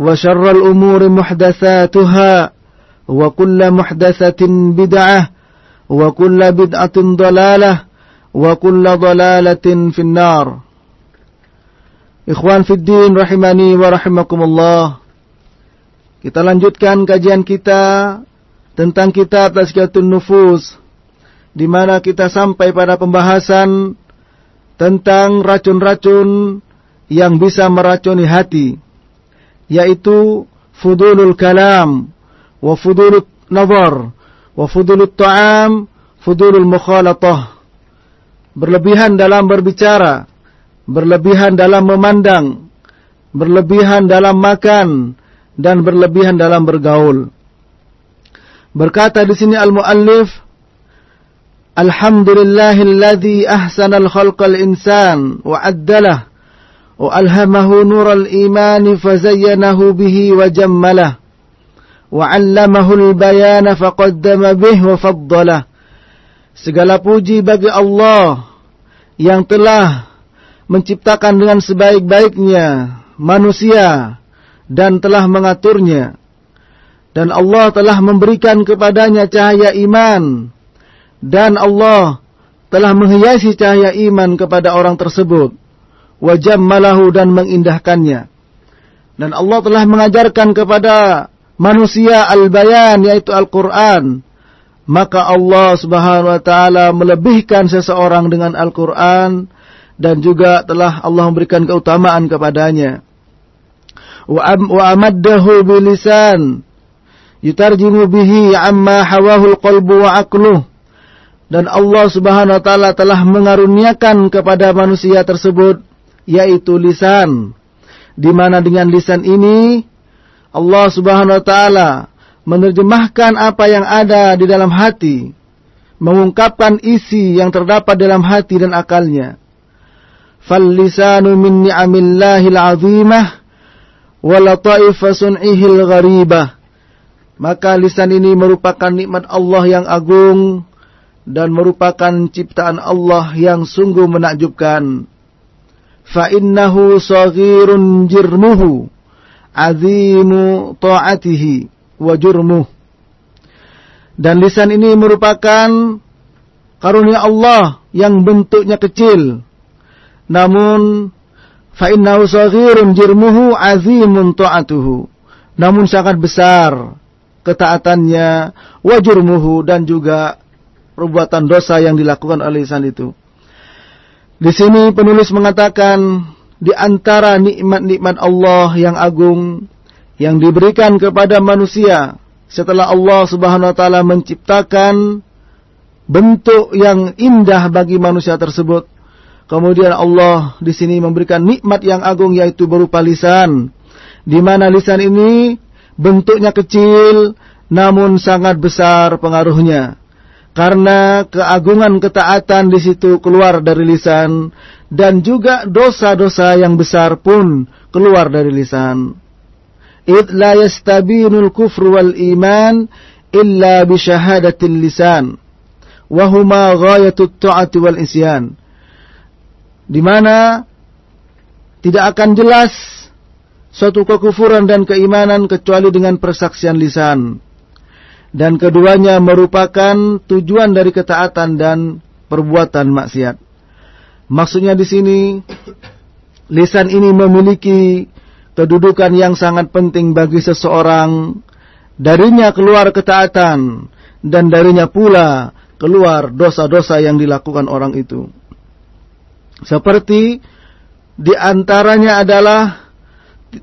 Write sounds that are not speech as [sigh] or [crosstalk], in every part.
وشر الأمور محدثاتها وكل محدثة بدعة وكل بدعة ضلالة وكل ضلالة في النار Ikhwan Fiddin rahimani wa rahimakumullah Kita lanjutkan kajian kita tentang kitab Tazkiyatun Nufus di mana kita sampai pada pembahasan tentang racun-racun yang bisa meracuni hati yaitu fudulul kalam wa fudulul nazar wa fudulul ta'am fudulul mukhalatah. Berlebihan dalam berbicara berlebihan dalam memandang berlebihan dalam makan dan berlebihan dalam bergaul. Berkata di sini al-muallif Alhamdulillahilladzi ahsanal khalqal insan wa addalah وألهمه نور الإيمان فزينه به وجمله وعلمه البيان فقدم به وفضله Segala puji bagi Allah yang telah menciptakan dengan sebaik-baiknya manusia dan telah mengaturnya. Dan Allah telah memberikan kepadanya cahaya iman. Dan Allah telah menghiasi cahaya iman kepada orang tersebut wajammalahu dan mengindahkannya. Dan Allah telah mengajarkan kepada manusia al-bayan yaitu Al-Qur'an. Maka Allah Subhanahu wa taala melebihkan seseorang dengan Al-Qur'an dan juga telah Allah memberikan keutamaan kepadanya. Wa amaddahu bilisan yutarjimu bihi amma hawahu al-qalbu wa aqluh. Dan Allah Subhanahu wa taala telah mengaruniakan kepada manusia tersebut yaitu lisan. Di mana dengan lisan ini Allah Subhanahu wa taala menerjemahkan apa yang ada di dalam hati mengungkapkan isi yang terdapat dalam hati dan akalnya. Lisanu min ni'amillahil azimah wa lataifa sun'ihil gharibah. Maka lisan ini merupakan nikmat Allah yang agung dan merupakan ciptaan Allah yang sungguh menakjubkan فإنه صغير جرمه عظيم طاعته وجرمه dan lisan ini merupakan karunia Allah yang bentuknya kecil namun fa innahu saghirun jirmuhu azimun ta'atuhu namun sangat besar ketaatannya wa jurmuhu dan juga perbuatan dosa yang dilakukan oleh lisan itu di sini penulis mengatakan di antara nikmat-nikmat Allah yang agung yang diberikan kepada manusia setelah Allah Subhanahu wa taala menciptakan bentuk yang indah bagi manusia tersebut. Kemudian Allah di sini memberikan nikmat yang agung yaitu berupa lisan. Di mana lisan ini bentuknya kecil namun sangat besar pengaruhnya karena keagungan ketaatan di situ keluar dari lisan dan juga dosa-dosa yang besar pun keluar dari lisan. Id la yastabinul kufr wal iman illa bi syahadatil lisan wa huma ghayatut ta'ati wal isyan. Di mana tidak akan jelas suatu kekufuran dan keimanan kecuali dengan persaksian lisan. Dan keduanya merupakan tujuan dari ketaatan dan perbuatan maksiat. Maksudnya di sini lisan ini memiliki kedudukan yang sangat penting bagi seseorang. Darinya keluar ketaatan dan darinya pula keluar dosa-dosa yang dilakukan orang itu. Seperti di antaranya adalah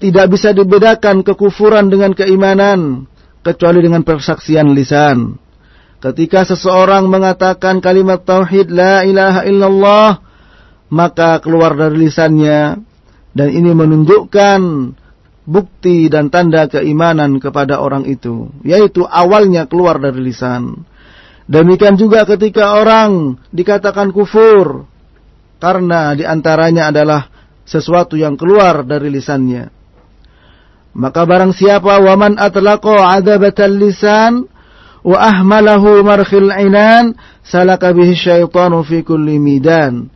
tidak bisa dibedakan kekufuran dengan keimanan kecuali dengan persaksian lisan. Ketika seseorang mengatakan kalimat tauhid la ilaha illallah maka keluar dari lisannya dan ini menunjukkan bukti dan tanda keimanan kepada orang itu, yaitu awalnya keluar dari lisan. Demikian juga ketika orang dikatakan kufur, karena di antaranya adalah sesuatu yang keluar dari lisannya. Maka barang siapa waman atlaqa adabatal lisan wa ahmalahu markhil inan salaka bihi syaitanu fi kulli midan.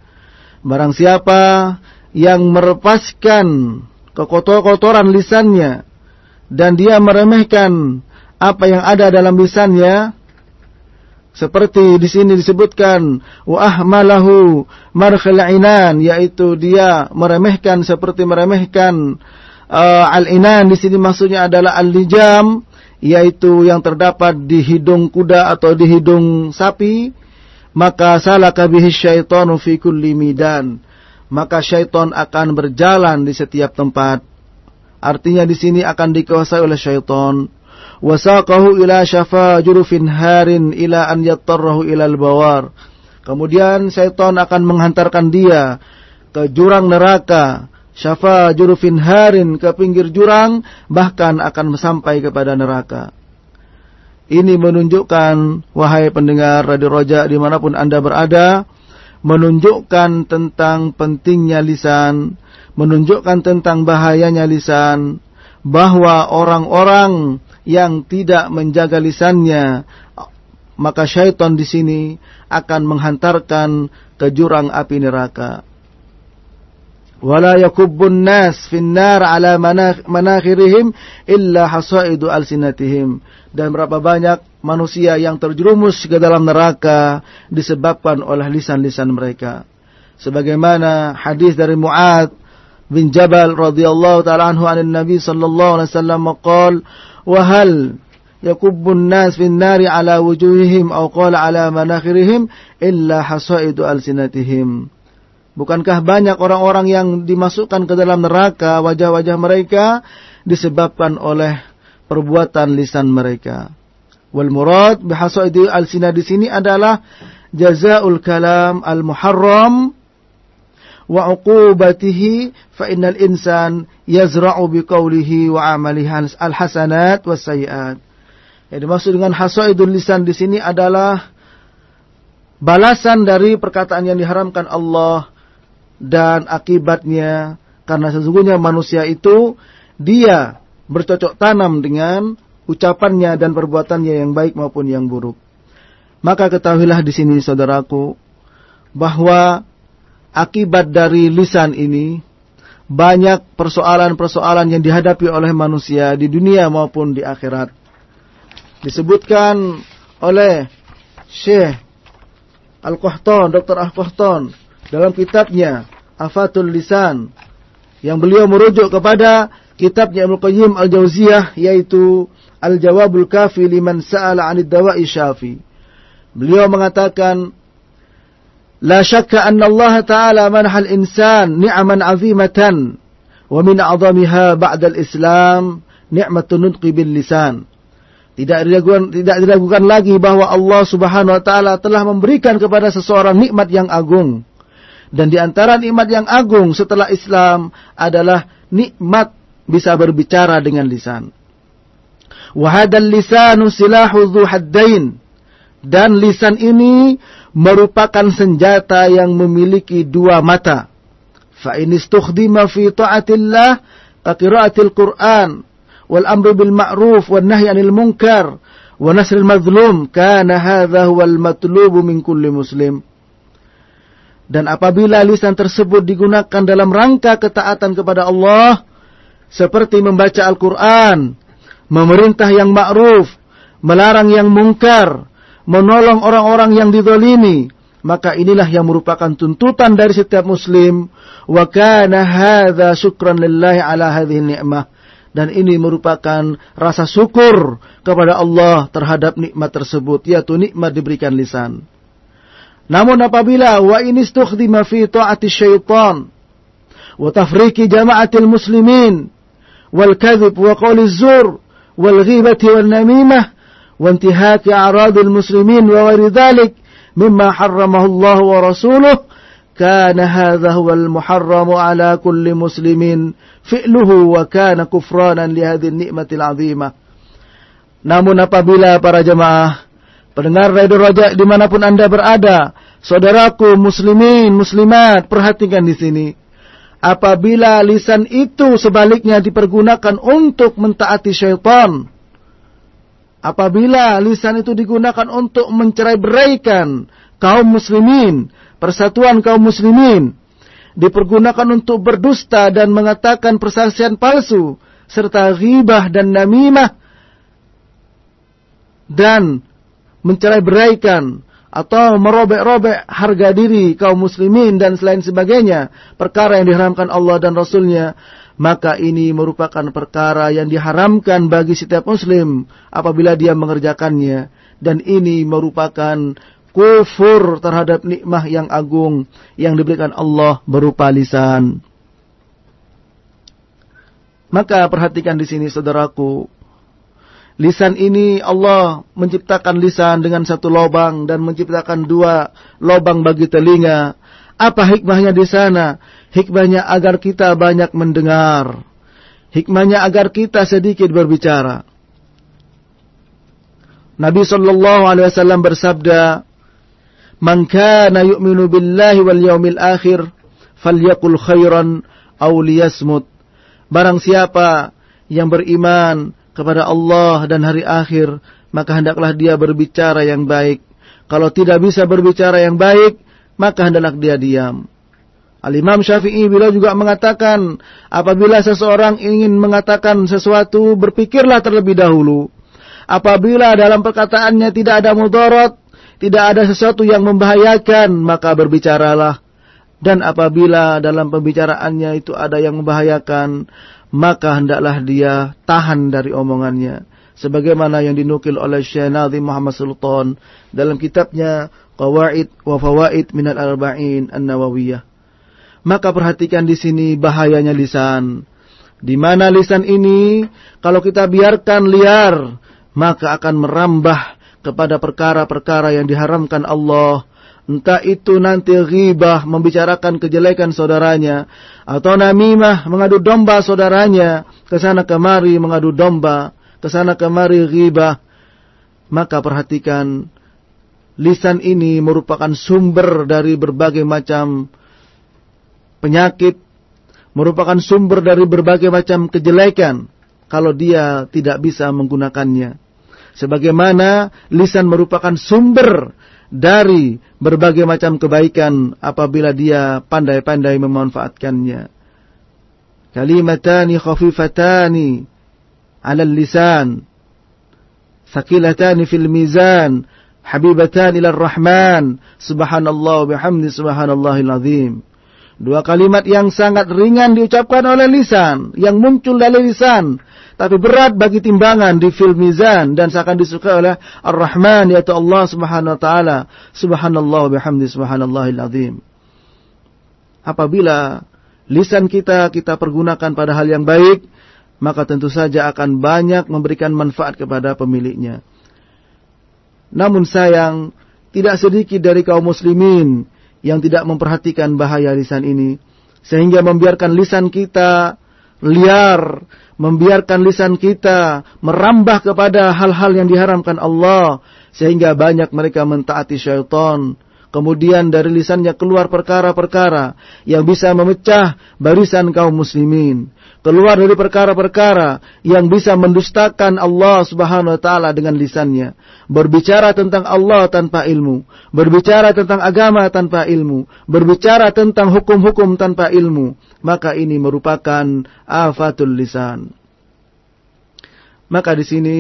Barang siapa yang merepaskan kekotor-kotoran lisannya dan dia meremehkan apa yang ada dalam lisannya seperti di sini disebutkan wa ahmalahu markhal inan yaitu dia meremehkan seperti meremehkan uh, al-inan di sini maksudnya adalah al-lijam yaitu yang terdapat di hidung kuda atau di hidung sapi maka salaka bihi syaitanu fi kulli midan maka syaitan akan berjalan di setiap tempat. Artinya di sini akan dikuasai oleh syaitan. Wasaqahu ila syafa jurufin harin ila an yattarrahu ila al-bawar. Kemudian syaitan akan menghantarkan dia ke jurang neraka. Syafa jurufin harin ke pinggir jurang bahkan akan sampai kepada neraka. Ini menunjukkan wahai pendengar Radio Roja di mana pun anda berada menunjukkan tentang pentingnya lisan, menunjukkan tentang bahayanya lisan, bahwa orang-orang yang tidak menjaga lisannya, maka syaitan di sini akan menghantarkan ke jurang api neraka. Wala yakubbun nas finnar ala manakhirihim illa hasaidu alsinatihim. Dan berapa banyak manusia yang terjerumus ke dalam neraka disebabkan oleh lisan-lisan mereka. Sebagaimana hadis dari Muad bin Jabal radhiyallahu taala anhu an Nabi sallallahu alaihi wasallam qol wa hal yakubbun nas fin nari ala wujuhihim aw qala ala manakhirihim illa hasaidu alsinatihim. Bukankah banyak orang-orang yang dimasukkan ke dalam neraka wajah-wajah mereka disebabkan oleh perbuatan lisan mereka. Wal murad bihasaidi al-sina di sini adalah jazaul kalam al-muharram wa uqubatihi fa innal insan yazra'u biqaulihi wa amalihi al-hasanat was sayiat. Yang dimaksud dengan hasaidul lisan di sini adalah balasan dari perkataan yang diharamkan Allah dan akibatnya karena sesungguhnya manusia itu dia bercocok tanam dengan ucapannya dan perbuatannya yang baik maupun yang buruk. Maka ketahuilah di sini saudaraku bahwa akibat dari lisan ini banyak persoalan-persoalan yang dihadapi oleh manusia di dunia maupun di akhirat. Disebutkan oleh Syekh Al-Qahtan, Dr. Al-Qahtan dalam kitabnya Afatul Lisan yang beliau merujuk kepada kitabnya Ibnu Qayyim Al-Jauziyah yaitu Al-Jawabul Kafi liman sa'ala 'anid dawa'i syafi. Beliau mengatakan anna Allah Ta'ala manhal insan ni'man 'azimatan wa min a'zamiha ba'da al-Islam ni'matun nutqi bil lisan. Tidak diragukan, tidak diragukan lagi bahwa Allah Subhanahu wa taala telah memberikan kepada seseorang nikmat yang agung. Dan di antara nikmat yang agung setelah Islam adalah nikmat bisa berbicara dengan lisan. Wahadal lisanu silahu haddain. Dan lisan ini merupakan senjata yang memiliki dua mata. Fa in istukhdima fi ta'atillah qira'atil Qur'an wal amru bil ma'ruf wan nahyi 'anil munkar wa nasril mazlum kana hadha huwal matlubu min kulli muslim. Dan apabila lisan tersebut digunakan dalam rangka ketaatan kepada Allah seperti membaca Al-Qur'an, memerintah yang ma'ruf, melarang yang mungkar, menolong orang-orang yang dizalimi, maka inilah yang merupakan tuntutan dari setiap muslim wa kana hadza syukran lillahi ala hadhihi ni'mah dan ini merupakan rasa syukur kepada Allah terhadap nikmat tersebut yaitu nikmat diberikan lisan. Namun apabila wa in istukhdima fi ta'ati syaitan wa tafriqi jama'atil muslimin wal kadhib wa qawli zur wal ghibati wal namimah wa intihaki a'radil muslimin wa ghairi dhalik mimma harramahu Allah wa rasuluh كان هذا هو المحرم على كل مسلم فعله وكان كفرانا لهذه النعمة العظيمة Namun apabila para jemaah pendengar radio Raja di mana pun anda berada, saudaraku muslimin muslimat perhatikan di sini. Apabila lisan itu sebaliknya dipergunakan untuk mentaati syaitan, apabila lisan itu digunakan untuk mencerai beraikan kaum muslimin, persatuan kaum muslimin dipergunakan untuk berdusta dan mengatakan persaksian palsu serta ghibah dan namimah dan mencerai beraikan atau merobek-robek harga diri kaum muslimin dan selain sebagainya perkara yang diharamkan Allah dan Rasulnya maka ini merupakan perkara yang diharamkan bagi setiap muslim apabila dia mengerjakannya dan ini merupakan kufur terhadap nikmah yang agung yang diberikan Allah berupa lisan. Maka perhatikan di sini saudaraku. Lisan ini Allah menciptakan lisan dengan satu lobang dan menciptakan dua lobang bagi telinga. Apa hikmahnya di sana? Hikmahnya agar kita banyak mendengar. Hikmahnya agar kita sedikit berbicara. Nabi Shallallahu Alaihi Wasallam bersabda, Man kana yu'minu billahi wal yaumil akhir falyakul khairan aw liyasmut. Barang siapa yang beriman kepada Allah dan hari akhir, maka hendaklah dia berbicara yang baik. Kalau tidak bisa berbicara yang baik, maka hendaklah dia diam. Al-Imam Syafi'i bila juga mengatakan, apabila seseorang ingin mengatakan sesuatu, berpikirlah terlebih dahulu. Apabila dalam perkataannya tidak ada mudarat, tidak ada sesuatu yang membahayakan, maka berbicaralah. Dan apabila dalam pembicaraannya itu ada yang membahayakan, maka hendaklah dia tahan dari omongannya. Sebagaimana yang dinukil oleh Syekh Nazim Muhammad Sultan dalam kitabnya Qawaid wa Fawaid Minal Arba'in An-Nawawiyah. Maka perhatikan di sini bahayanya lisan. Di mana lisan ini kalau kita biarkan liar, maka akan merambah kepada perkara-perkara yang diharamkan Allah. Entah itu nanti ghibah membicarakan kejelekan saudaranya. Atau namimah mengadu domba saudaranya. Ke sana kemari mengadu domba. Ke sana kemari ghibah. Maka perhatikan. Lisan ini merupakan sumber dari berbagai macam penyakit. Merupakan sumber dari berbagai macam kejelekan. Kalau dia tidak bisa menggunakannya sebagaimana lisan merupakan sumber dari berbagai macam kebaikan apabila dia pandai-pandai memanfaatkannya. Kalimatani khafifatani 'ala lisan. Sakilatani fil mizan. Habibatan ila rahman. Subhanallah bihamdi subhanallahil azim. Dua kalimat yang sangat ringan diucapkan oleh lisan, yang muncul dari lisan, tapi berat bagi timbangan di fil mizan dan seakan disukai oleh Ar-Rahman yaitu Allah Subhanahu wa taala. Subhanallah bihamdi subhanallahil azim. Apabila lisan kita kita pergunakan pada hal yang baik, maka tentu saja akan banyak memberikan manfaat kepada pemiliknya. Namun sayang, tidak sedikit dari kaum muslimin yang tidak memperhatikan bahaya lisan ini sehingga membiarkan lisan kita liar, membiarkan lisan kita merambah kepada hal-hal yang diharamkan Allah sehingga banyak mereka mentaati syaitan. Kemudian dari lisannya keluar perkara-perkara yang bisa memecah barisan kaum muslimin. keluar dari perkara-perkara yang bisa mendustakan Allah Subhanahu wa taala dengan lisannya, berbicara tentang Allah tanpa ilmu, berbicara tentang agama tanpa ilmu, berbicara tentang hukum-hukum tanpa ilmu, maka ini merupakan afatul lisan. Maka di sini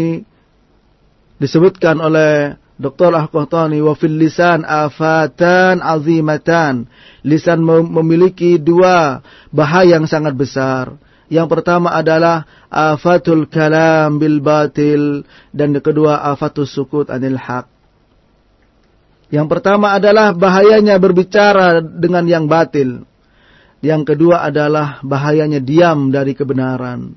disebutkan oleh Dr. Al-Qahtani wa fil lisan afatan azimatan. Lisan memiliki dua bahaya yang sangat besar. Yang pertama adalah afatul kalam bil batil dan yang kedua afatul sukut anil haq. Yang pertama adalah bahayanya berbicara dengan yang batil. Yang kedua adalah bahayanya diam dari kebenaran.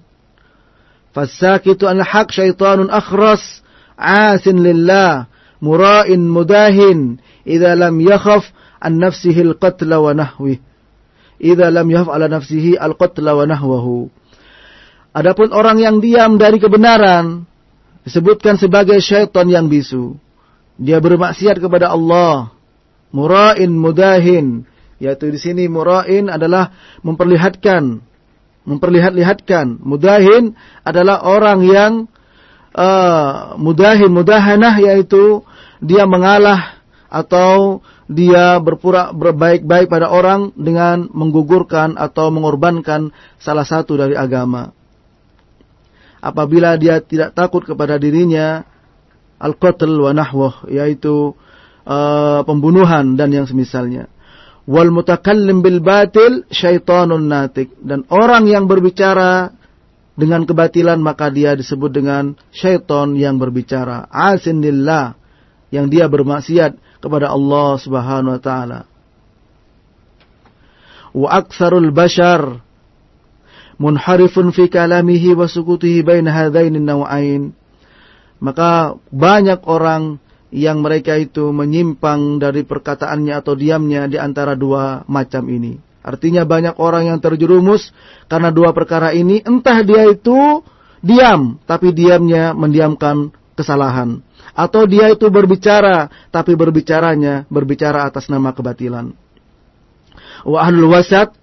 Fasakitu anil haq syaitanun akhras asin lillah mura'in mudahin idza lam yakhaf an nafsihi al-qatla wa nahwihi idza lam yaf'ala nafsihi al-qatla wa nahwahu. Adapun orang yang diam dari kebenaran disebutkan sebagai syaitan yang bisu. Dia bermaksiat kepada Allah. Mura'in mudahin, yaitu di sini mura'in adalah memperlihatkan memperlihat-lihatkan. Mudahin adalah orang yang uh, mudahin mudahanah yaitu dia mengalah atau dia berpura berbaik-baik pada orang dengan menggugurkan atau mengorbankan salah satu dari agama. Apabila dia tidak takut kepada dirinya, al-qatl wa nahwah, yaitu uh, pembunuhan dan yang semisalnya. Wal mutakallim bil batil syaitanun natik. Dan orang yang berbicara dengan kebatilan maka dia disebut dengan syaitan yang berbicara. Asin yang dia bermaksiat kepada Allah Subhanahu wa taala. Wa aktsarul bashar munharifun fi kalamihi wa sukutihi bain hadainin nawain. Maka banyak orang yang mereka itu menyimpang dari perkataannya atau diamnya di antara dua macam ini. Artinya banyak orang yang terjerumus karena dua perkara ini. Entah dia itu diam, tapi diamnya mendiamkan kesalahan atau dia itu berbicara tapi berbicaranya berbicara atas nama kebatilan. Wa ahlul wasat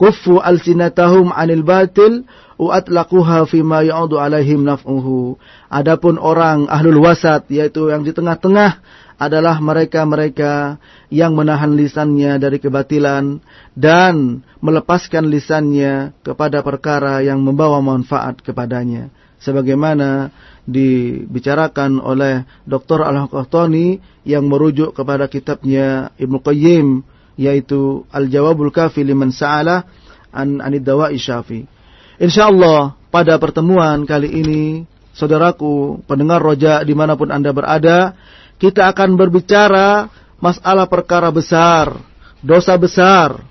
kuffu alsinatahum 'anil batil wa atlaquha ma ya'udu alaihim naf'uhu. Adapun orang ahlul wasat yaitu yang di tengah-tengah adalah mereka-mereka yang menahan lisannya dari kebatilan dan melepaskan lisannya kepada perkara yang membawa manfaat kepadanya sebagaimana dibicarakan oleh Dr. Al-Qahtani yang merujuk kepada kitabnya Ibnu Qayyim yaitu Al-Jawabul Kafi liman sa'ala an anid dawa'i. Insyaallah pada pertemuan kali ini saudaraku pendengar roja di mana pun anda berada kita akan berbicara masalah perkara besar dosa besar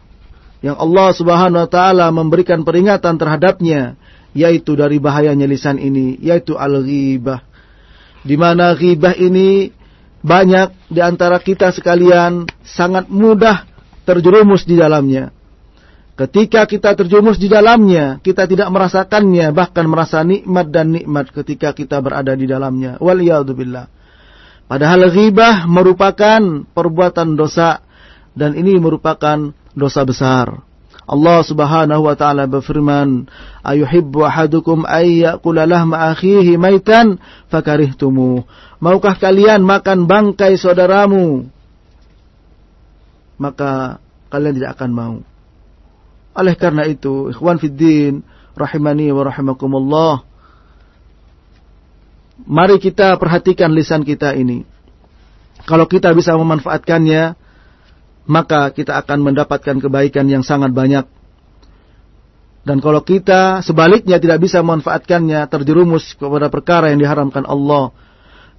yang Allah Subhanahu wa taala memberikan peringatan terhadapnya yaitu dari bahayanya lisan ini yaitu al-ghibah di mana ghibah ini banyak di antara kita sekalian sangat mudah terjerumus di dalamnya ketika kita terjerumus di dalamnya kita tidak merasakannya bahkan merasa nikmat dan nikmat ketika kita berada di dalamnya waliyadzubillah padahal ghibah merupakan perbuatan dosa dan ini merupakan dosa besar Allah Subhanahu wa taala berfirman, "Ayuhibbu ahadukum ay ya'kula lahma akhihi maitan fakarihtumu." Maukah kalian makan bangkai saudaramu? Maka kalian tidak akan mau. Oleh karena itu, ikhwan fiddin, rahimani wa rahimakumullah. Mari kita perhatikan lisan kita ini. Kalau kita bisa memanfaatkannya, maka kita akan mendapatkan kebaikan yang sangat banyak. Dan kalau kita sebaliknya tidak bisa memanfaatkannya, terjerumus kepada perkara yang diharamkan Allah,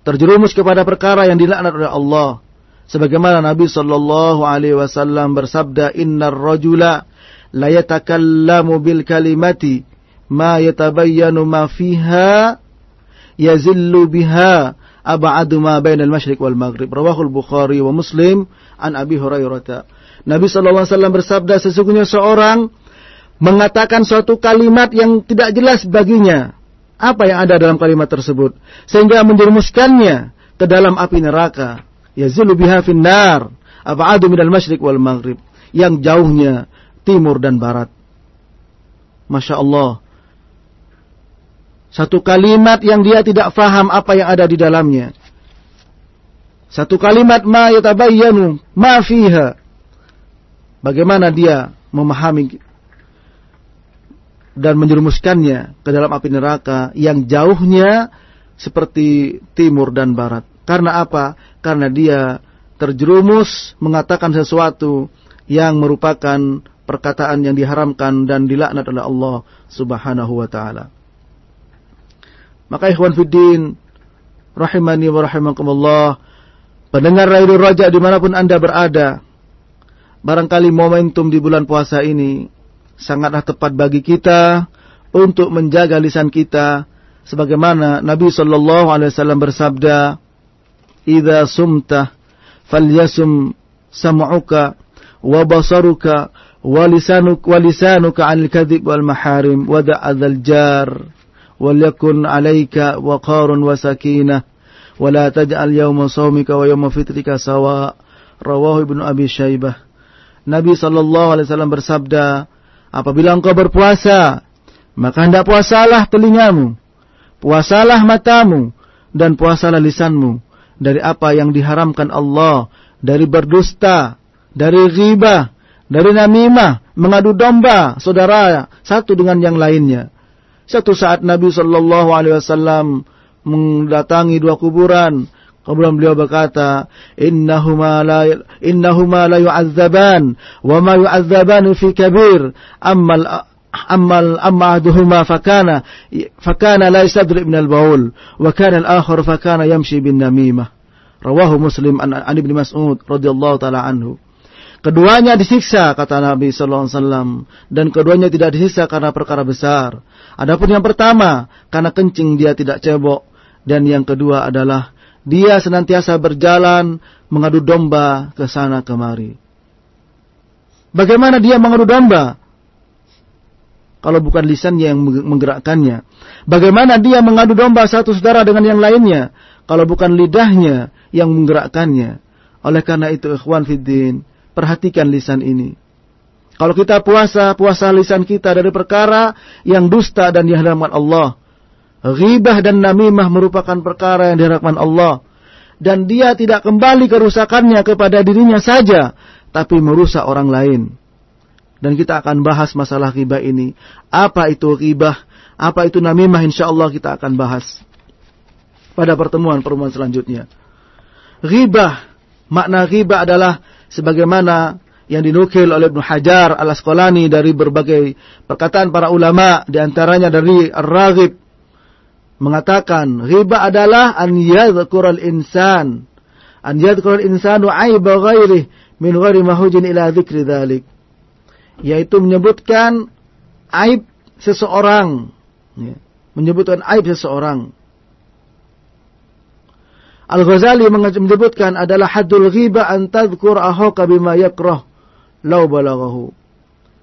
terjerumus kepada perkara yang dilaknat oleh Allah. Sebagaimana Nabi Shallallahu Alaihi Wasallam bersabda, Inna rajula la yatakallamu bil kalimati ma yatabayyanu ma fiha yazillu biha ab'adu ma bainal masyriq wal maghrib. Rawahul Bukhari wa Muslim an Abi Hurairah. Nabi sallallahu alaihi wasallam bersabda sesungguhnya seorang mengatakan suatu kalimat yang tidak jelas baginya. Apa yang ada dalam kalimat tersebut sehingga menjerumuskannya ke dalam api neraka. Yazulu biha finnar ab'adu minal masyriq wal maghrib. Yang jauhnya timur dan barat. Masya Allah. Satu kalimat yang dia tidak faham apa yang ada di dalamnya. Satu kalimat ma yatabayyanu ma fiha. Bagaimana dia memahami dan menjerumuskannya ke dalam api neraka yang jauhnya seperti timur dan barat. Karena apa? Karena dia terjerumus mengatakan sesuatu yang merupakan perkataan yang diharamkan dan dilaknat oleh Allah Subhanahu wa taala. Maka ikhwan fiddin rahimani wa rahimakumullah pendengar Radio Raja di mana pun anda berada barangkali momentum di bulan puasa ini sangatlah tepat bagi kita untuk menjaga lisan kita sebagaimana Nabi sallallahu alaihi wasallam bersabda idza sumta falyasum sam'uka wa basaruka wa lisanuk wa lisanuka 'anil kadhib wal maharim wa da'adzal jar walyakun 'alayka waqarun wa sakinah wa la taj'al yawma sawmika wa yawma fitrika sawa. Rawahu ibnu abi syaibah. Nabi sallallahu alaihi wasallam bersabda apabila engkau berpuasa maka hendak puasalah telingamu puasalah matamu dan puasalah lisanmu dari apa yang diharamkan Allah dari berdusta dari riba dari namimah mengadu domba saudara satu dengan yang lainnya satu saat Nabi Shallallahu Alaihi Wasallam mendatangi dua kuburan. Kemudian beliau berkata, Innahuma la, la yu'azzaban, wa ma yu'azzaban fi kabir, ammal ammal amma ahaduhuma fakana fakana la yastadri min al-baul wa kana al-akhar fakana yamshi bin namimah rawahu muslim an, an ibn mas'ud radhiyallahu taala anhu Keduanya disiksa kata Nabi sallallahu alaihi wasallam dan keduanya tidak disiksa karena perkara besar. Adapun yang pertama karena kencing dia tidak cebok dan yang kedua adalah dia senantiasa berjalan mengadu domba ke sana kemari. Bagaimana dia mengadu domba? Kalau bukan lisannya yang menggerakkannya. Bagaimana dia mengadu domba satu saudara dengan yang lainnya? Kalau bukan lidahnya yang menggerakkannya. Oleh karena itu ikhwan fiddin, Perhatikan lisan ini. Kalau kita puasa, puasa lisan kita dari perkara yang dusta dan diharamkan Allah. Ghibah dan namimah merupakan perkara yang diharapkan Allah. Dan dia tidak kembali kerusakannya kepada dirinya saja, tapi merusak orang lain. Dan kita akan bahas masalah ghibah ini. Apa itu ghibah? Apa itu namimah? Insya Allah kita akan bahas pada pertemuan-pertemuan selanjutnya. Ghibah, makna ghibah adalah sebagaimana yang dinukil oleh Ibnu Hajar Al-Asqalani dari berbagai perkataan para ulama di antaranya dari Ar-Raghib mengatakan riba adalah an yadhkural insan an yadhkural insanu aiba ghairi min ghairi mahujin ila dzikri dzalik yaitu menyebutkan aib seseorang ya, menyebutkan aib seseorang Al-Ghazali menyebutkan adalah haddul ghibah an tadhkur ahaka bima yakrah.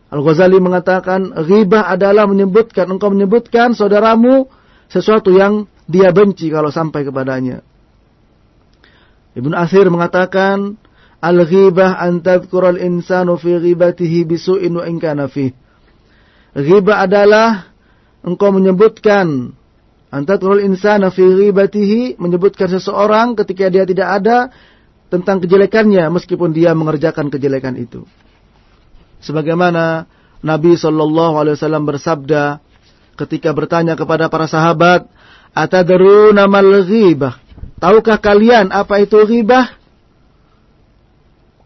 Al-Ghazali mengatakan ghibah adalah menyebutkan engkau menyebutkan saudaramu sesuatu yang dia benci kalau sampai kepadanya. Ibn Athir mengatakan al-ghibah an tadhkur al-insanu fi ghibatihi bisu'in wa in kana Ghibah adalah engkau menyebutkan Antatul insana fi ghibatihi menyebutkan seseorang ketika dia tidak ada tentang kejelekannya meskipun dia mengerjakan kejelekan itu. Sebagaimana Nabi Shallallahu alaihi wasallam bersabda ketika bertanya kepada para sahabat, "Atadruna mal ghibah?" Tahukah kalian apa itu ghibah?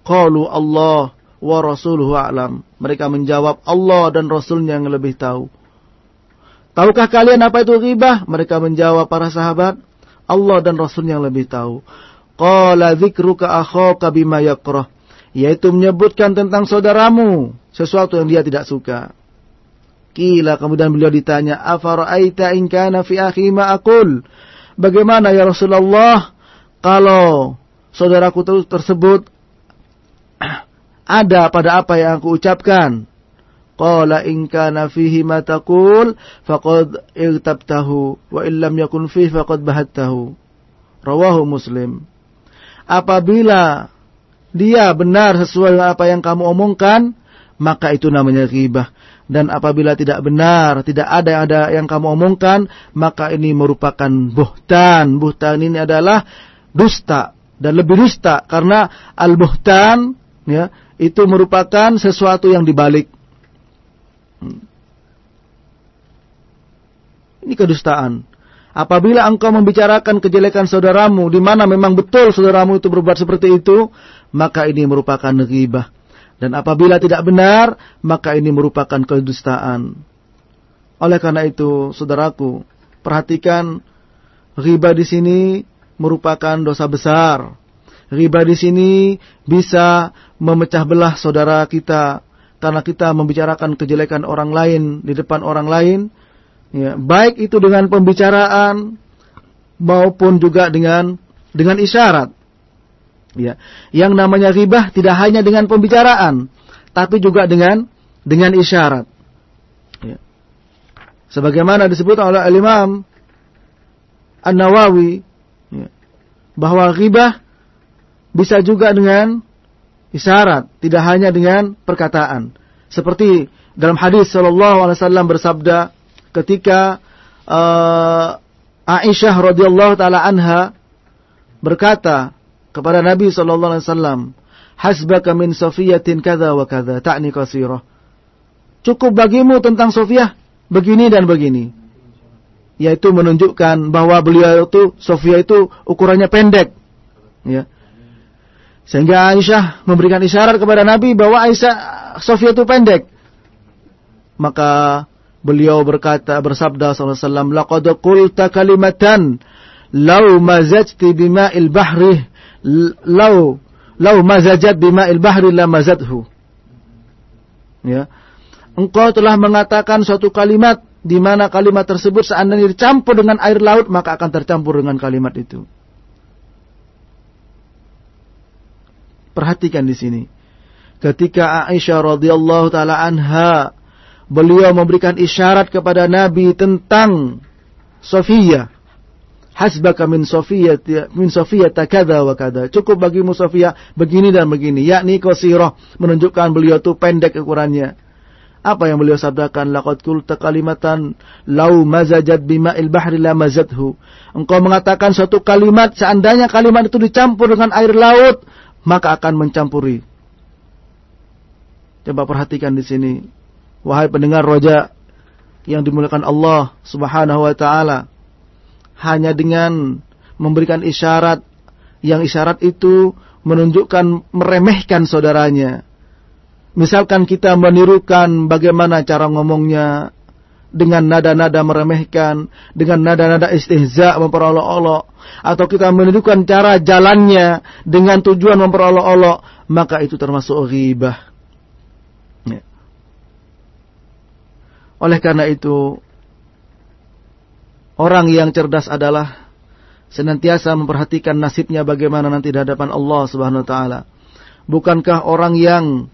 Qalu Allah wa rasuluhu a'lam. Mereka menjawab Allah dan Rasulnya yang lebih tahu. Tahukah kalian apa itu ghibah? Mereka menjawab para sahabat, Allah dan Rasul yang lebih tahu. Qala dzikruka akhaka bima yakrah. Yaitu menyebutkan tentang saudaramu sesuatu yang dia tidak suka. Kila kemudian beliau ditanya, "Afara'aita in kana fi akhi ma aqul?" Bagaimana ya Rasulullah kalau saudaraku tersebut ada pada apa yang aku ucapkan? Qala in kana fihi ma taqul faqad irtabtahu wa illam yakun fihi faqad bahattahu. Rawahu Muslim. Apabila dia benar sesuai dengan apa yang kamu omongkan, maka itu namanya ghibah. Dan apabila tidak benar, tidak ada ada yang kamu omongkan, maka ini merupakan buhtan. Buhtan ini adalah dusta dan lebih dusta karena al-buhtan ya, itu merupakan sesuatu yang dibalik. Hmm. Ini kedustaan. Apabila engkau membicarakan kejelekan saudaramu, di mana memang betul saudaramu itu berbuat seperti itu, maka ini merupakan ghibah. Dan apabila tidak benar, maka ini merupakan kedustaan. Oleh karena itu, saudaraku, perhatikan ghibah di sini merupakan dosa besar. Ghibah di sini bisa memecah belah saudara kita karena kita membicarakan kejelekan orang lain di depan orang lain Ya, baik itu dengan pembicaraan maupun juga dengan dengan isyarat. Ya, yang namanya ghibah tidak hanya dengan pembicaraan, tapi juga dengan dengan isyarat. Ya. Sebagaimana disebut oleh Imam An-Nawawi ya, bahwa ghibah bisa juga dengan isyarat, tidak hanya dengan perkataan. Seperti dalam hadis sallallahu alaihi wasallam bersabda, ketika uh, Aisyah radhiyallahu taala anha berkata kepada Nabi sallallahu alaihi wasallam, "Hasbaka min Safiyatin kadza wa kadza, ta'ni qasirah." Cukup bagimu tentang Sofiyah begini dan begini. Yaitu menunjukkan bahwa beliau itu Sofia itu ukurannya pendek. Ya. Sehingga Aisyah memberikan isyarat kepada Nabi bahwa Aisyah Sofia itu pendek. Maka Beliau berkata bersabda sallallahu "Laqad qulta kalimatan law mazajti bima'il bahri law law mazajat bima'il bahri la mazadhu." Ya. Engkau telah mengatakan suatu kalimat di mana kalimat tersebut seandainya dicampur dengan air laut maka akan tercampur dengan kalimat itu. Perhatikan di sini. Ketika Aisyah radhiyallahu taala anha beliau memberikan isyarat kepada Nabi tentang Sofia. Hasbaka min Sofia min Sofia takada wa kada. Cukup bagimu Sofia begini dan begini. Yakni qasirah menunjukkan beliau itu pendek ukurannya. Apa yang beliau sabdakan? Laqad qulta kalimatan lau mazajat bima'il bahri la mazadhu. Engkau mengatakan suatu kalimat seandainya kalimat itu dicampur dengan air laut maka akan mencampuri. Coba perhatikan di sini Wahai pendengar roja yang dimuliakan Allah Subhanahu wa taala, hanya dengan memberikan isyarat yang isyarat itu menunjukkan meremehkan saudaranya. Misalkan kita menirukan bagaimana cara ngomongnya dengan nada-nada meremehkan, dengan nada-nada istihza memperolok-olok, atau kita menirukan cara jalannya dengan tujuan memperolok-olok, maka itu termasuk ghibah. Oleh karena itu, orang yang cerdas adalah senantiasa memperhatikan nasibnya bagaimana nanti di hadapan Allah Subhanahu wa taala. Bukankah orang yang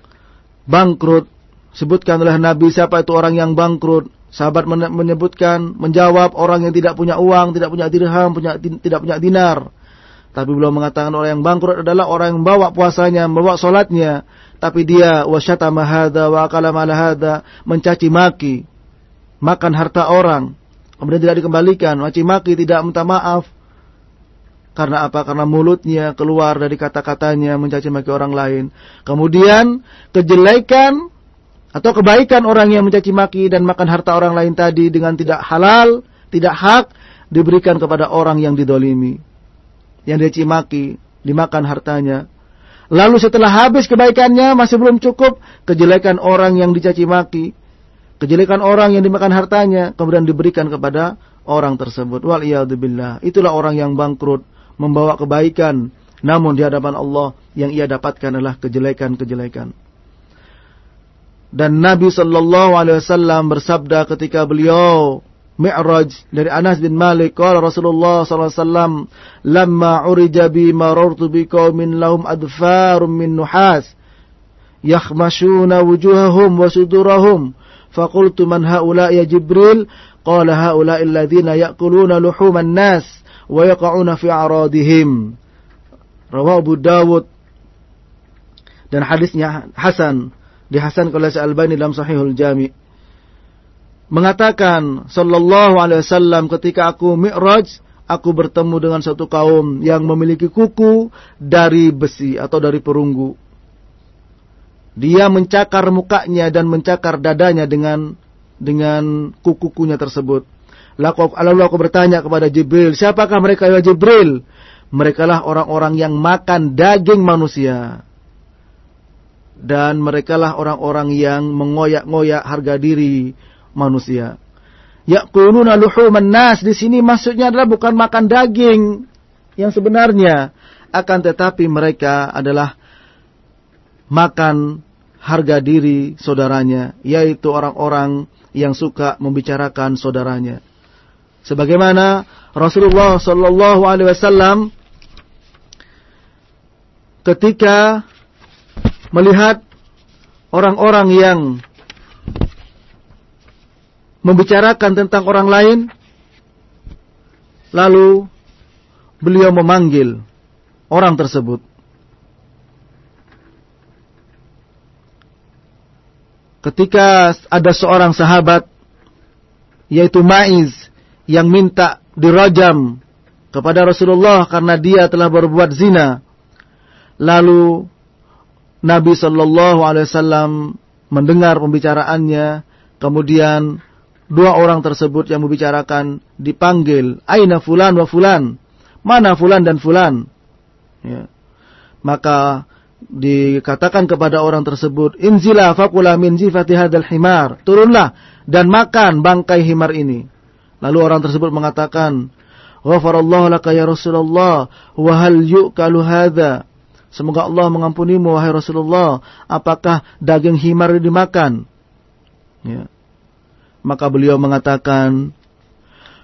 bangkrut sebutkan oleh Nabi siapa itu orang yang bangkrut? Sahabat menyebutkan, menjawab orang yang tidak punya uang, tidak punya dirham, punya tidak punya dinar. Tapi belum mengatakan orang yang bangkrut adalah orang yang membawa puasanya, membawa solatnya, tapi dia wasyatama hadza wa akala mencaci maki, makan harta orang, kemudian tidak dikembalikan, maci maki, tidak minta maaf. Karena apa? Karena mulutnya keluar dari kata-katanya mencaci maki orang lain. Kemudian kejelekan atau kebaikan orang yang mencaci maki dan makan harta orang lain tadi dengan tidak halal, tidak hak diberikan kepada orang yang didolimi. Yang dicaci maki, dimakan hartanya. Lalu setelah habis kebaikannya masih belum cukup, kejelekan orang yang dicaci maki kejelekan orang yang dimakan hartanya kemudian diberikan kepada orang tersebut. Wal billah. Itulah orang yang bangkrut membawa kebaikan namun di hadapan Allah yang ia dapatkan adalah kejelekan-kejelekan. Dan Nabi Shallallahu Alaihi Wasallam bersabda ketika beliau Mi'raj dari Anas bin Malik qala Rasulullah sallallahu alaihi wasallam lamma urija bi marartu bi qaumin lahum adfarum min nuhas yakhmashuna wujuhahum wa sudurahum. Faqultu man haula ya Jibril? Qala haula alladziina ya'kuluna luhuman nas wa yaqa'una fi aradihim. Rawahu Abu Dawud. Dan hadisnya hasan dihasan oleh Al-Albani dalam Sahihul Jami mengatakan sallallahu alaihi wasallam ketika aku mi'raj aku bertemu dengan satu kaum yang memiliki kuku dari besi atau dari perunggu. Dia mencakar mukanya dan mencakar dadanya dengan dengan kuku-kukunya tersebut. Lalu aku bertanya kepada Jibril siapakah mereka ya Jibril? Mereka lah orang-orang yang makan daging manusia dan merekalah orang-orang yang mengoyak-ngoyak harga diri manusia. Yaquluna luhuman nas di sini maksudnya adalah bukan makan daging yang sebenarnya, akan tetapi mereka adalah makan harga diri saudaranya, yaitu orang-orang yang suka membicarakan saudaranya. Sebagaimana Rasulullah Shallallahu Alaihi Wasallam ketika melihat orang-orang yang membicarakan tentang orang lain, lalu beliau memanggil orang tersebut. Ketika ada seorang sahabat, yaitu Ma'iz, yang minta dirajam kepada Rasulullah karena dia telah berbuat zina. Lalu Nabi Shallallahu Alaihi Wasallam mendengar pembicaraannya, kemudian dua orang tersebut yang membicarakan dipanggil, Aina fulan wa fulan, mana fulan dan fulan. Ya. Maka dikatakan kepada orang tersebut, Inzila fakula min hadal himar. Turunlah dan makan bangkai himar ini. Lalu orang tersebut mengatakan, Ghafarallahu laka ya Rasulullah, wa hal yu'kalu hadha. Semoga Allah mengampunimu wahai Rasulullah. Apakah daging himar dimakan? Ya. Maka beliau mengatakan,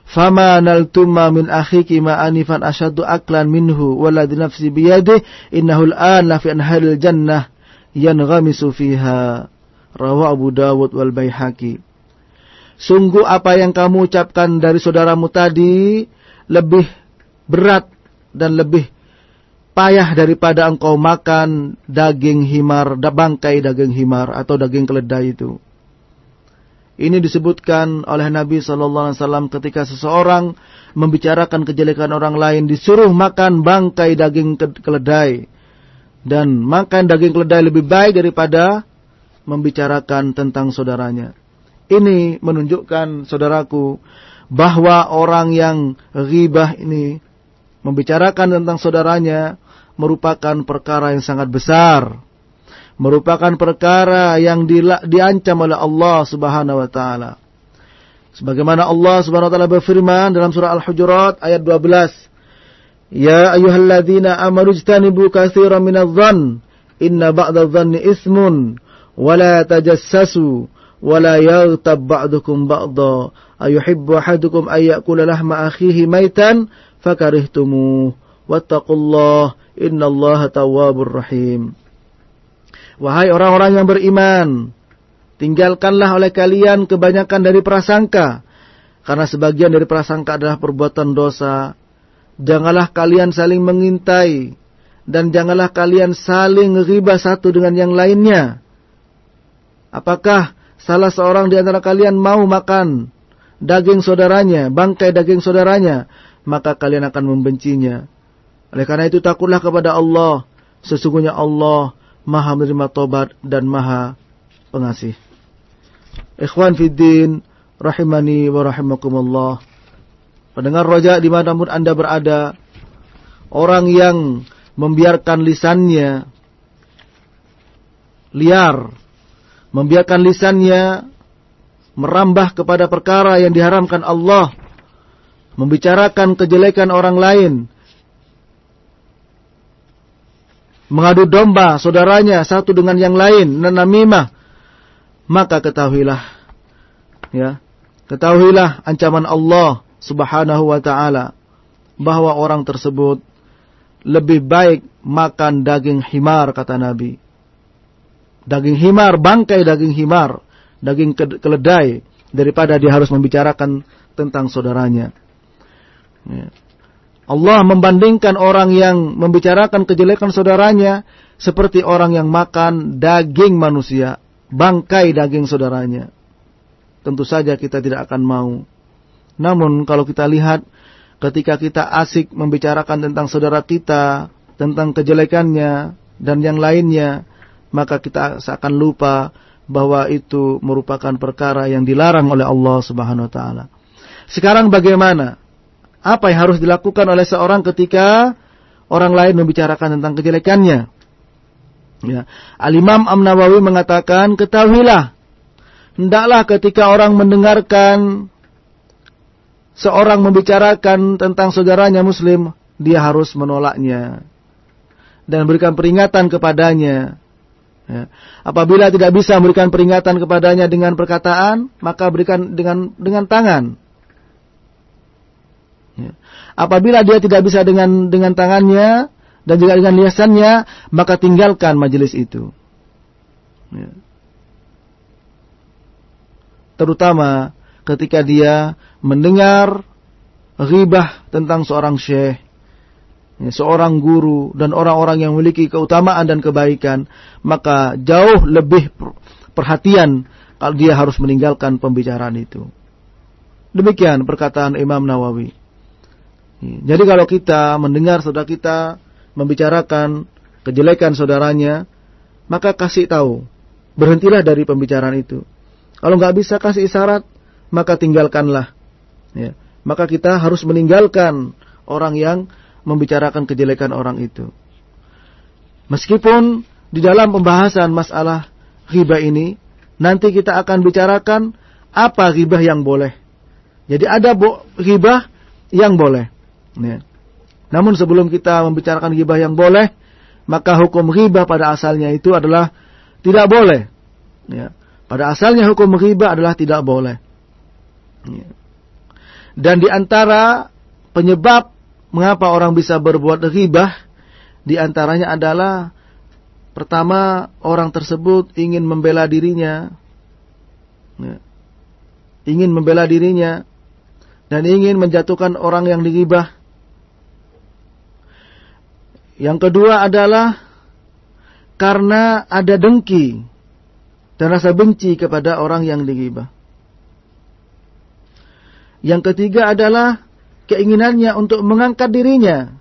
Fama naltumma min akhiki ma anifan asyadu aklan minhu waladi nafsi biyadih innahul an lafi anhalil jannah yanghamisu fiha. Rawa Abu Dawud wal Baihaqi. Sungguh apa yang kamu ucapkan dari saudaramu tadi lebih berat dan lebih payah daripada engkau makan daging himar, bangkai daging himar atau daging keledai itu. Ini disebutkan oleh Nabi Shallallahu Alaihi Wasallam ketika seseorang membicarakan kejelekan orang lain disuruh makan bangkai daging keledai dan makan daging keledai lebih baik daripada membicarakan tentang saudaranya. Ini menunjukkan saudaraku bahwa orang yang ghibah ini membicarakan tentang saudaranya merupakan perkara yang sangat besar. Merupakan perkara yang di, diancam oleh Allah Subhanahu wa taala. Sebagaimana Allah Subhanahu wa taala berfirman dalam surah Al-Hujurat ayat 12. Ya ayyuhalladzina amanu ijtanibu katsiran minadh-dhann inna ba'dadh-dhanni ismun. Wa la tajassasu. Wa la ba'dukum ba'dha. Ayuhibbu ahadukum ay ya'kula lahma akhihi maitan. Fakarihtumuh wattaqullaha innallaha tawwabur rahim. Wahai orang-orang yang beriman, tinggalkanlah oleh kalian kebanyakan dari prasangka, karena sebagian dari prasangka adalah perbuatan dosa. Janganlah kalian saling mengintai, dan janganlah kalian saling riba satu dengan yang lainnya. Apakah salah seorang di antara kalian mau makan daging saudaranya, bangkai daging saudaranya, maka kalian akan membencinya. Oleh karena itu takutlah kepada Allah. Sesungguhnya Allah maha menerima tobat dan maha pengasih. Ikhwan Fiddin, rahimani wa rahimakumullah. Pendengar roja di mana pun anda berada, orang yang membiarkan lisannya liar, membiarkan lisannya merambah kepada perkara yang diharamkan Allah, membicarakan kejelekan orang lain, mengadu domba saudaranya satu dengan yang lain, namimah, maka ketahuilah ya, ketahuilah ancaman Allah Subhanahu wa taala bahwa orang tersebut lebih baik makan daging himar kata Nabi. Daging himar, bangkai daging himar, daging keledai daripada dia harus membicarakan tentang saudaranya. Ya. Allah membandingkan orang yang membicarakan kejelekan saudaranya seperti orang yang makan daging manusia bangkai daging saudaranya. Tentu saja kita tidak akan mau. Namun kalau kita lihat ketika kita asik membicarakan tentang saudara kita, tentang kejelekannya dan yang lainnya, maka kita seakan lupa bahwa itu merupakan perkara yang dilarang oleh Allah Subhanahu wa taala. Sekarang bagaimana? Apa yang harus dilakukan oleh seorang ketika orang lain membicarakan tentang kejelekannya? Ya. Al-Imam Am-Nawawi mengatakan, ketahuilah, hendaklah ketika orang mendengarkan seorang membicarakan tentang saudaranya muslim, dia harus menolaknya. Dan berikan peringatan kepadanya. Ya. Apabila tidak bisa memberikan peringatan kepadanya dengan perkataan, maka berikan dengan dengan tangan. Apabila dia tidak bisa dengan dengan tangannya dan juga dengan liasannya, maka tinggalkan majelis itu. Ya. Terutama ketika dia mendengar ribah tentang seorang syekh, ya, seorang guru dan orang-orang yang memiliki keutamaan dan kebaikan, maka jauh lebih perhatian kalau dia harus meninggalkan pembicaraan itu. Demikian perkataan Imam Nawawi. Jadi kalau kita mendengar saudara kita membicarakan kejelekan saudaranya, maka kasih tahu. Berhentilah dari pembicaraan itu. Kalau nggak bisa kasih isyarat, maka tinggalkanlah. Ya. Maka kita harus meninggalkan orang yang membicarakan kejelekan orang itu. Meskipun di dalam pembahasan masalah riba ini, nanti kita akan bicarakan apa riba yang boleh. Jadi ada riba yang boleh. Ya. Namun sebelum kita membicarakan ghibah yang boleh, maka hukum ghibah pada asalnya itu adalah tidak boleh. Ya. Pada asalnya hukum ghibah adalah tidak boleh. Ya. Dan di antara penyebab mengapa orang bisa berbuat ghibah, di antaranya adalah pertama orang tersebut ingin membela dirinya, ya. ingin membela dirinya, dan ingin menjatuhkan orang yang digibah yang kedua adalah karena ada dengki dan rasa benci kepada orang yang digibah. Yang ketiga adalah keinginannya untuk mengangkat dirinya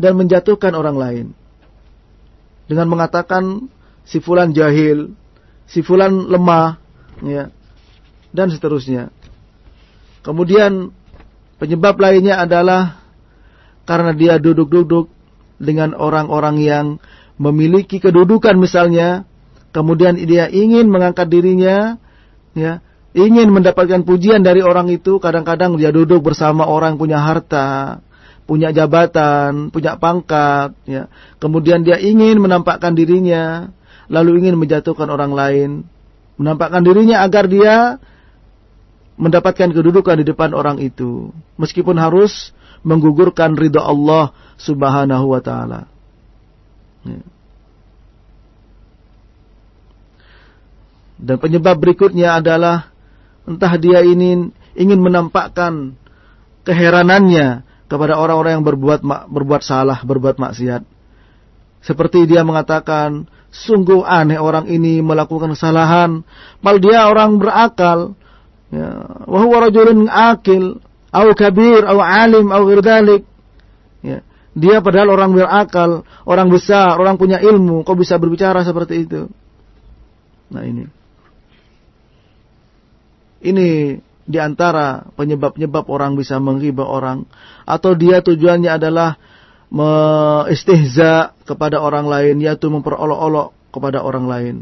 dan menjatuhkan orang lain. Dengan mengatakan si fulan jahil, si fulan lemah, ya, dan seterusnya. Kemudian penyebab lainnya adalah karena dia duduk-duduk dengan orang-orang yang memiliki kedudukan misalnya, kemudian dia ingin mengangkat dirinya, ya, ingin mendapatkan pujian dari orang itu, kadang-kadang dia duduk bersama orang yang punya harta, punya jabatan, punya pangkat, ya. Kemudian dia ingin menampakkan dirinya, lalu ingin menjatuhkan orang lain, menampakkan dirinya agar dia mendapatkan kedudukan di depan orang itu, meskipun harus menggugurkan ridha Allah Subhanahu wa taala. Ya. Dan penyebab berikutnya adalah entah dia ini ingin menampakkan keheranannya kepada orang-orang yang berbuat berbuat salah, berbuat maksiat. Seperti dia mengatakan, sungguh aneh orang ini melakukan kesalahan, padahal dia orang berakal. Ya, wa rajulun akil, au kabir, au alim, au ghirdalik. Ya. Dia padahal orang berakal, orang besar, orang punya ilmu, kok bisa berbicara seperti itu? Nah ini. Ini di antara penyebab-penyebab orang bisa menghibah orang. Atau dia tujuannya adalah istihza kepada orang lain, yaitu memperolok-olok kepada orang lain.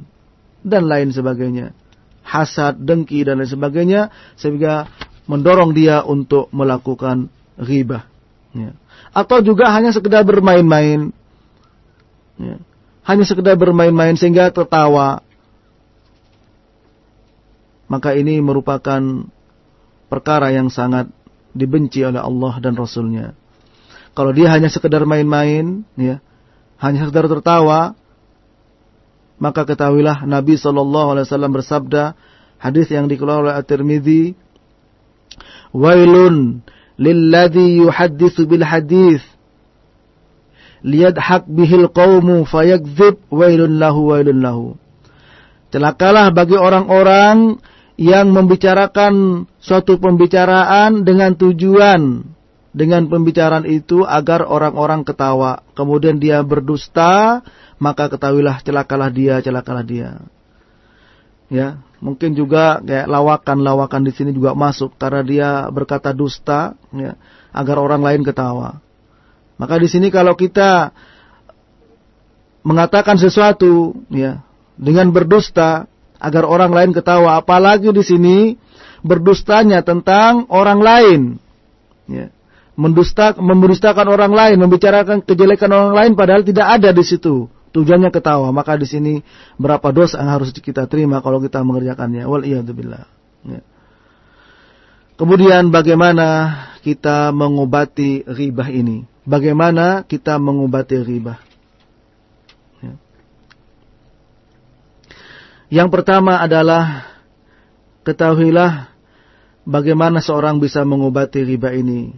Dan lain sebagainya. Hasad, dengki, dan lain sebagainya. Sehingga mendorong dia untuk melakukan ghibah. Ya. Atau juga hanya sekedar bermain-main. Ya. Hanya sekedar bermain-main sehingga tertawa. Maka ini merupakan perkara yang sangat dibenci oleh Allah dan Rasulnya. Kalau dia hanya sekedar main-main, ya, hanya sekedar tertawa, maka ketahuilah Nabi Shallallahu Alaihi Wasallam bersabda, hadis yang dikeluarkan oleh At-Tirmidzi, wailun lilladhi yuhaddithu bil hadith liyadhak bihil qawmu fayakdzib wailun lahu wailun lahu Celakalah bagi orang-orang yang membicarakan suatu pembicaraan dengan tujuan dengan pembicaraan itu agar orang-orang ketawa. Kemudian dia berdusta, maka ketahuilah celakalah dia, celakalah dia. Ya, mungkin juga kayak lawakan-lawakan di sini juga masuk karena dia berkata dusta, ya, agar orang lain ketawa. Maka di sini kalau kita mengatakan sesuatu, ya, dengan berdusta agar orang lain ketawa. Apalagi di sini berdustanya tentang orang lain. Ya. Mendusta, mendustakan orang lain, membicarakan kejelekan orang lain padahal tidak ada di situ. Tujuannya ketawa. Maka di sini berapa dosa yang harus kita terima kalau kita mengerjakannya. Wal billah. Ya. Kemudian bagaimana kita mengobati ribah ini? Bagaimana kita mengobati ribah? Yang pertama adalah ketahuilah bagaimana seorang bisa mengobati riba ini.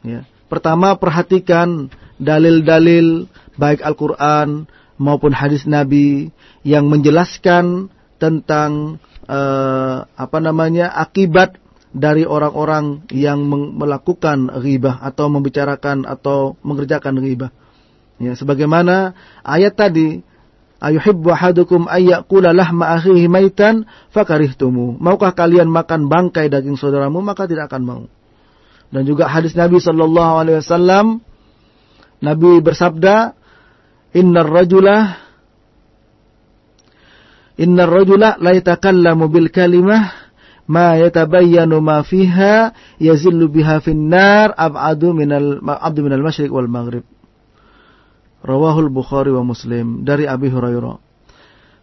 Ya. Pertama perhatikan dalil-dalil baik Al-Quran maupun hadis Nabi yang menjelaskan tentang uh, apa namanya akibat dari orang-orang yang melakukan riba atau membicarakan atau mengerjakan riba. Ya, sebagaimana ayat tadi Ayuhibbu ahadukum ayyakula lahma akhihi maitan fakarihtumu. Maukah kalian makan bangkai daging saudaramu maka tidak akan mau. Dan juga hadis Nabi sallallahu alaihi wasallam Nabi bersabda, "Innar rajula Innar rajula la yatakallamu bil kalimah ma yatabayyanu ma fiha yazillu biha fin nar ab'adu minal abdu minal masyriq wal maghrib." Rawahul Bukhari wa Muslim dari Abi Hurairah.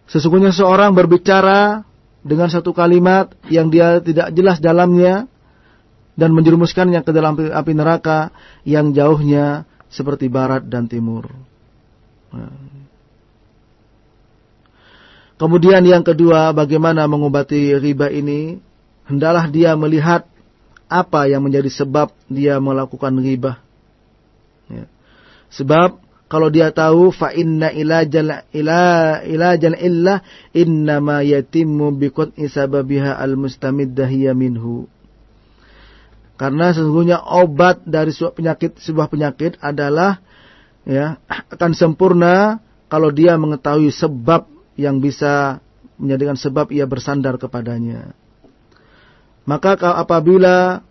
Sesungguhnya seorang berbicara dengan satu kalimat yang dia tidak jelas dalamnya dan menjerumuskannya ke dalam api neraka yang jauhnya seperti barat dan timur. Kemudian yang kedua, bagaimana mengobati riba ini? Hendalah dia melihat apa yang menjadi sebab dia melakukan riba. Ya. Sebab kalau dia tahu fa inna ilajal ila ilajal illa innama yatimmu biqat'i sababiha almustamiddah hiya minhu. Karena sesungguhnya obat dari sebuah penyakit sebuah penyakit adalah ya akan sempurna kalau dia mengetahui sebab yang bisa menjadikan sebab ia bersandar kepadanya. Maka apabila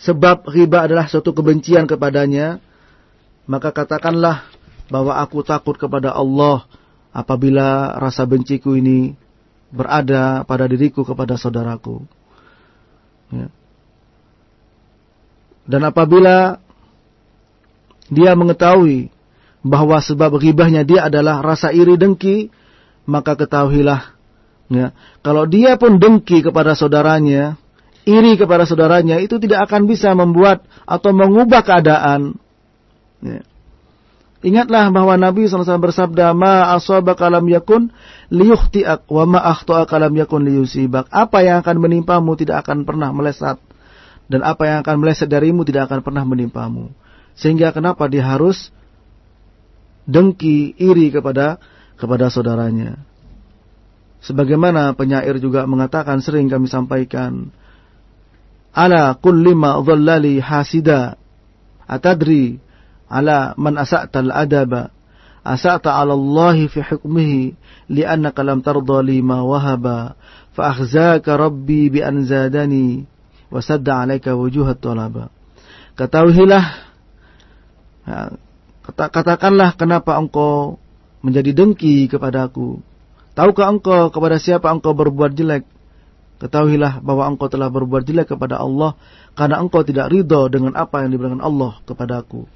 sebab riba adalah suatu kebencian kepadanya, maka katakanlah bahwa aku takut kepada Allah apabila rasa benciku ini berada pada diriku kepada saudaraku. Ya. Dan apabila dia mengetahui bahwa sebab ribahnya dia adalah rasa iri dengki, maka ketahuilah, ya, kalau dia pun dengki kepada saudaranya, iri kepada saudaranya, itu tidak akan bisa membuat atau mengubah keadaan Ya. Ingatlah bahwa Nabi SAW bersabda, Ma asabaka lam yakun liyukhti'ak, wa ma akhta'aka lam yakun liyusibak. Apa yang akan menimpamu tidak akan pernah melesat. Dan apa yang akan meleset darimu tidak akan pernah menimpamu. Sehingga kenapa dia harus dengki, iri kepada kepada saudaranya. Sebagaimana penyair juga mengatakan, sering kami sampaikan, Ala kulli ma dhallali hasida, atadri ala man asa'ta al-adaba asa'ta 'ala Allah fi hukmihi li'annaka lam tarda li ma wahaba fa akhzaka rabbi bi an zadani wa sadda 'alaika wujuhat talaba ketahuilah ya, katakanlah kenapa engkau menjadi dengki kepadaku tahukah engkau kepada siapa engkau berbuat jelek Ketahuilah bahwa engkau telah berbuat jelek kepada Allah karena engkau tidak ridho dengan apa yang diberikan Allah kepadaku.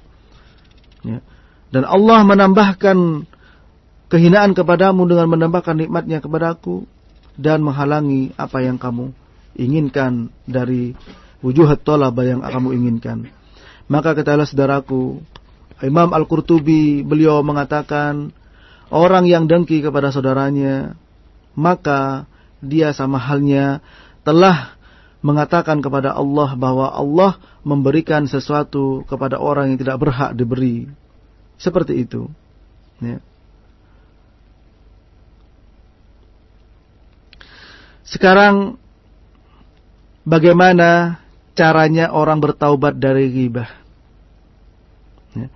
Ya. Dan Allah menambahkan kehinaan kepadamu dengan menambahkan nikmatnya kepadaku dan menghalangi apa yang kamu inginkan dari wujuhat tolaba yang kamu inginkan. Maka katalah saudaraku, Imam Al-Qurtubi beliau mengatakan, orang yang dengki kepada saudaranya, maka dia sama halnya telah mengatakan kepada Allah bahwa Allah memberikan sesuatu kepada orang yang tidak berhak diberi. Seperti itu. Ya. Sekarang bagaimana caranya orang bertaubat dari ghibah? Ya.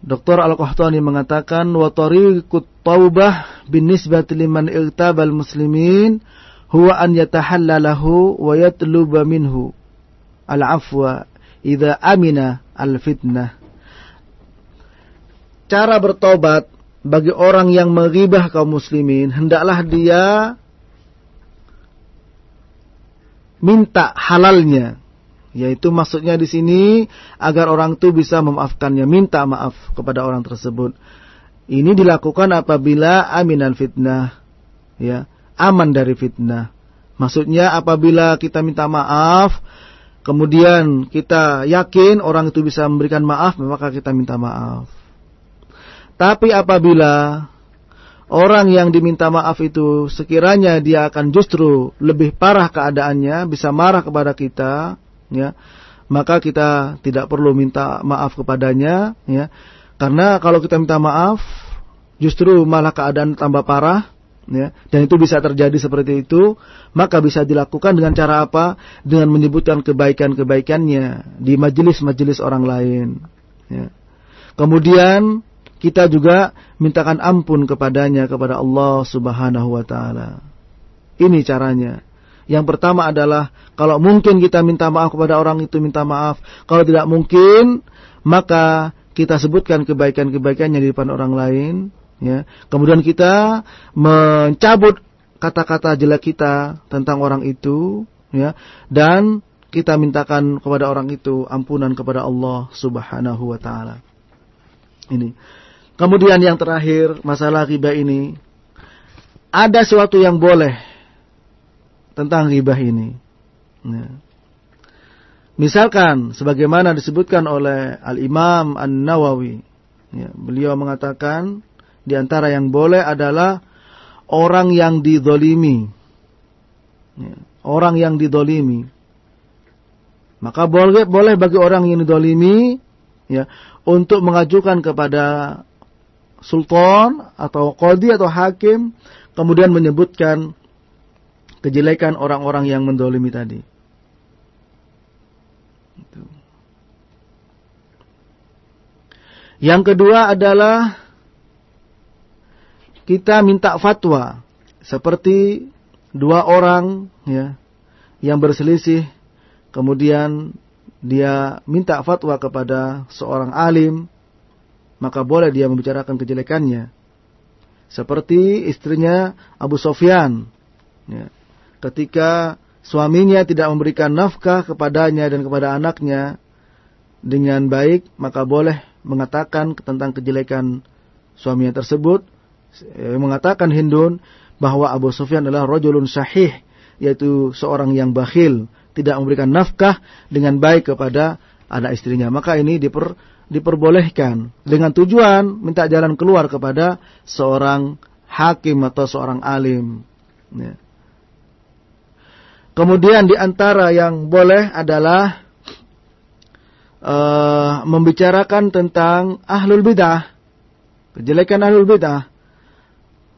Dr. Al-Qahtani mengatakan wa tariqut taubah binisbati liman irtabal muslimin huwa an yatahallalahu wa yatluba minhu al-afwa idza amina al-fitnah. Cara bertobat bagi orang yang menghibah kaum muslimin hendaklah dia minta halalnya yaitu maksudnya di sini agar orang itu bisa memaafkannya, minta maaf kepada orang tersebut. Ini dilakukan apabila aminan fitnah, ya, aman dari fitnah. Maksudnya apabila kita minta maaf, kemudian kita yakin orang itu bisa memberikan maaf, maka kita minta maaf. Tapi apabila orang yang diminta maaf itu sekiranya dia akan justru lebih parah keadaannya, bisa marah kepada kita, ya, maka kita tidak perlu minta maaf kepadanya, ya. Karena kalau kita minta maaf, justru malah keadaan tambah parah, ya. Dan itu bisa terjadi seperti itu, maka bisa dilakukan dengan cara apa? Dengan menyebutkan kebaikan-kebaikannya di majelis-majelis orang lain, ya. Kemudian kita juga mintakan ampun kepadanya kepada Allah Subhanahu wa taala. Ini caranya. Yang pertama adalah kalau mungkin kita minta maaf kepada orang itu minta maaf. Kalau tidak mungkin maka kita sebutkan kebaikan-kebaikannya di depan orang lain, ya. Kemudian kita mencabut kata-kata jelek kita tentang orang itu, ya. Dan kita mintakan kepada orang itu ampunan kepada Allah Subhanahu wa taala. Ini. Kemudian yang terakhir, masalah riba ini. Ada sesuatu yang boleh tentang riba ini. Ya. Misalkan, sebagaimana disebutkan oleh Al-Imam An-Nawawi. Ya, beliau mengatakan, di antara yang boleh adalah orang yang didolimi. Ya, orang yang didolimi. Maka boleh boleh bagi orang yang didolimi ya untuk mengajukan kepada sultan atau kodi atau hakim kemudian menyebutkan kejelekan orang-orang yang mendolimi tadi. Yang kedua adalah kita minta fatwa seperti dua orang ya yang berselisih kemudian dia minta fatwa kepada seorang alim maka boleh dia membicarakan kejelekannya. Seperti istrinya Abu Sofyan. Ya. Ketika suaminya tidak memberikan nafkah kepadanya dan kepada anaknya dengan baik, maka boleh mengatakan tentang kejelekan suaminya tersebut. Eh, mengatakan Hindun bahwa Abu Sufyan adalah rojulun sahih, yaitu seorang yang bakhil, tidak memberikan nafkah dengan baik kepada anak istrinya. Maka ini diper, diperbolehkan dengan tujuan minta jalan keluar kepada seorang hakim atau seorang alim. Ya. Kemudian di antara yang boleh adalah uh, membicarakan tentang ahlul bidah, kejelekan ahlul bidah.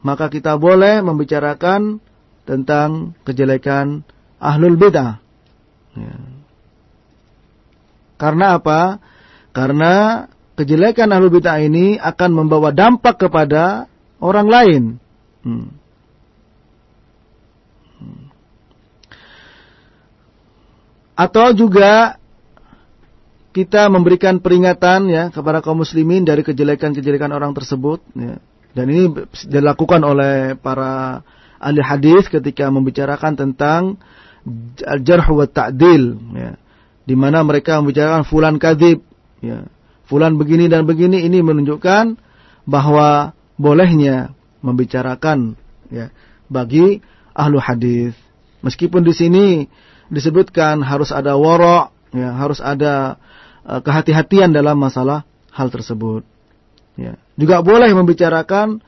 Maka kita boleh membicarakan tentang kejelekan ahlul bidah. Ya. Karena apa? Karena kejelekan ahlu bid'ah ini akan membawa dampak kepada orang lain. Hmm. hmm. Atau juga kita memberikan peringatan ya kepada kaum muslimin dari kejelekan-kejelekan orang tersebut ya. Dan ini dilakukan oleh para ahli hadis ketika membicarakan tentang al-jarh wa ta'dil ya. Di mana mereka membicarakan fulan kadzib ya, fulan begini dan begini ini menunjukkan bahwa bolehnya membicarakan ya bagi ahlu hadis. Meskipun di sini disebutkan harus ada wara, ya, harus ada uh, kehati-hatian dalam masalah hal tersebut. Ya. Juga boleh membicarakan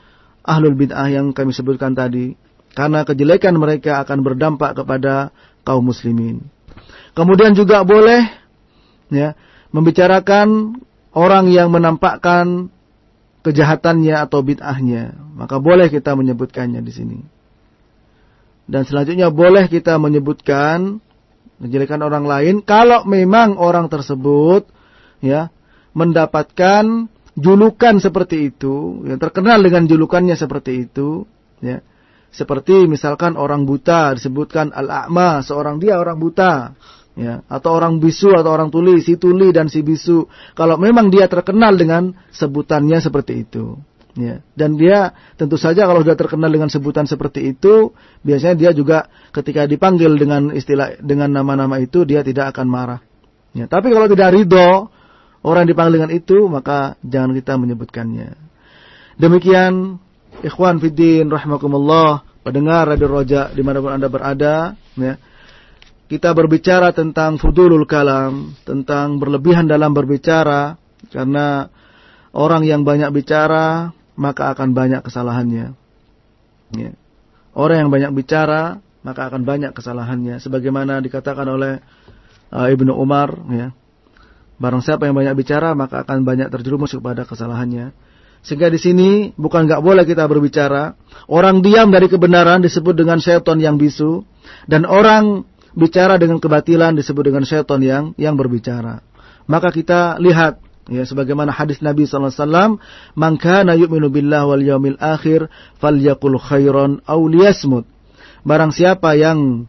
ahlul bid'ah yang kami sebutkan tadi karena kejelekan mereka akan berdampak kepada kaum muslimin. Kemudian juga boleh ya membicarakan orang yang menampakkan kejahatannya atau bid'ahnya, maka boleh kita menyebutkannya di sini. Dan selanjutnya boleh kita menyebutkan menjelekan orang lain kalau memang orang tersebut ya mendapatkan julukan seperti itu, yang terkenal dengan julukannya seperti itu, ya. Seperti misalkan orang buta disebutkan al-a'ma, seorang dia orang buta, ya, atau orang bisu atau orang tuli, si tuli dan si bisu. Kalau memang dia terkenal dengan sebutannya seperti itu. Ya. Dan dia tentu saja kalau sudah terkenal dengan sebutan seperti itu, biasanya dia juga ketika dipanggil dengan istilah dengan nama-nama itu dia tidak akan marah. Ya. Tapi kalau tidak ridho orang dipanggil dengan itu, maka jangan kita menyebutkannya. Demikian, ikhwan fiddin rahimakumullah, pendengar Radio Roja di mana pun anda berada, ya. Kita berbicara tentang fudulul kalam, tentang berlebihan dalam berbicara, karena orang yang banyak bicara maka akan banyak kesalahannya. Ya. Orang yang banyak bicara, maka akan banyak kesalahannya. Sebagaimana dikatakan oleh uh, Ibnu Umar, ya. Barang siapa yang banyak bicara, maka akan banyak terjerumus kepada kesalahannya. Sehingga di sini bukan nggak boleh kita berbicara. Orang diam dari kebenaran disebut dengan seton yang bisu, dan orang bicara dengan kebatilan disebut dengan seton yang yang berbicara. Maka kita lihat Ya, sebagaimana hadis Nabi sallallahu alaihi wasallam, "Man kana yu'minu billahi wal yaumil akhir falyaqul khairan aw liyasmut." Barang siapa yang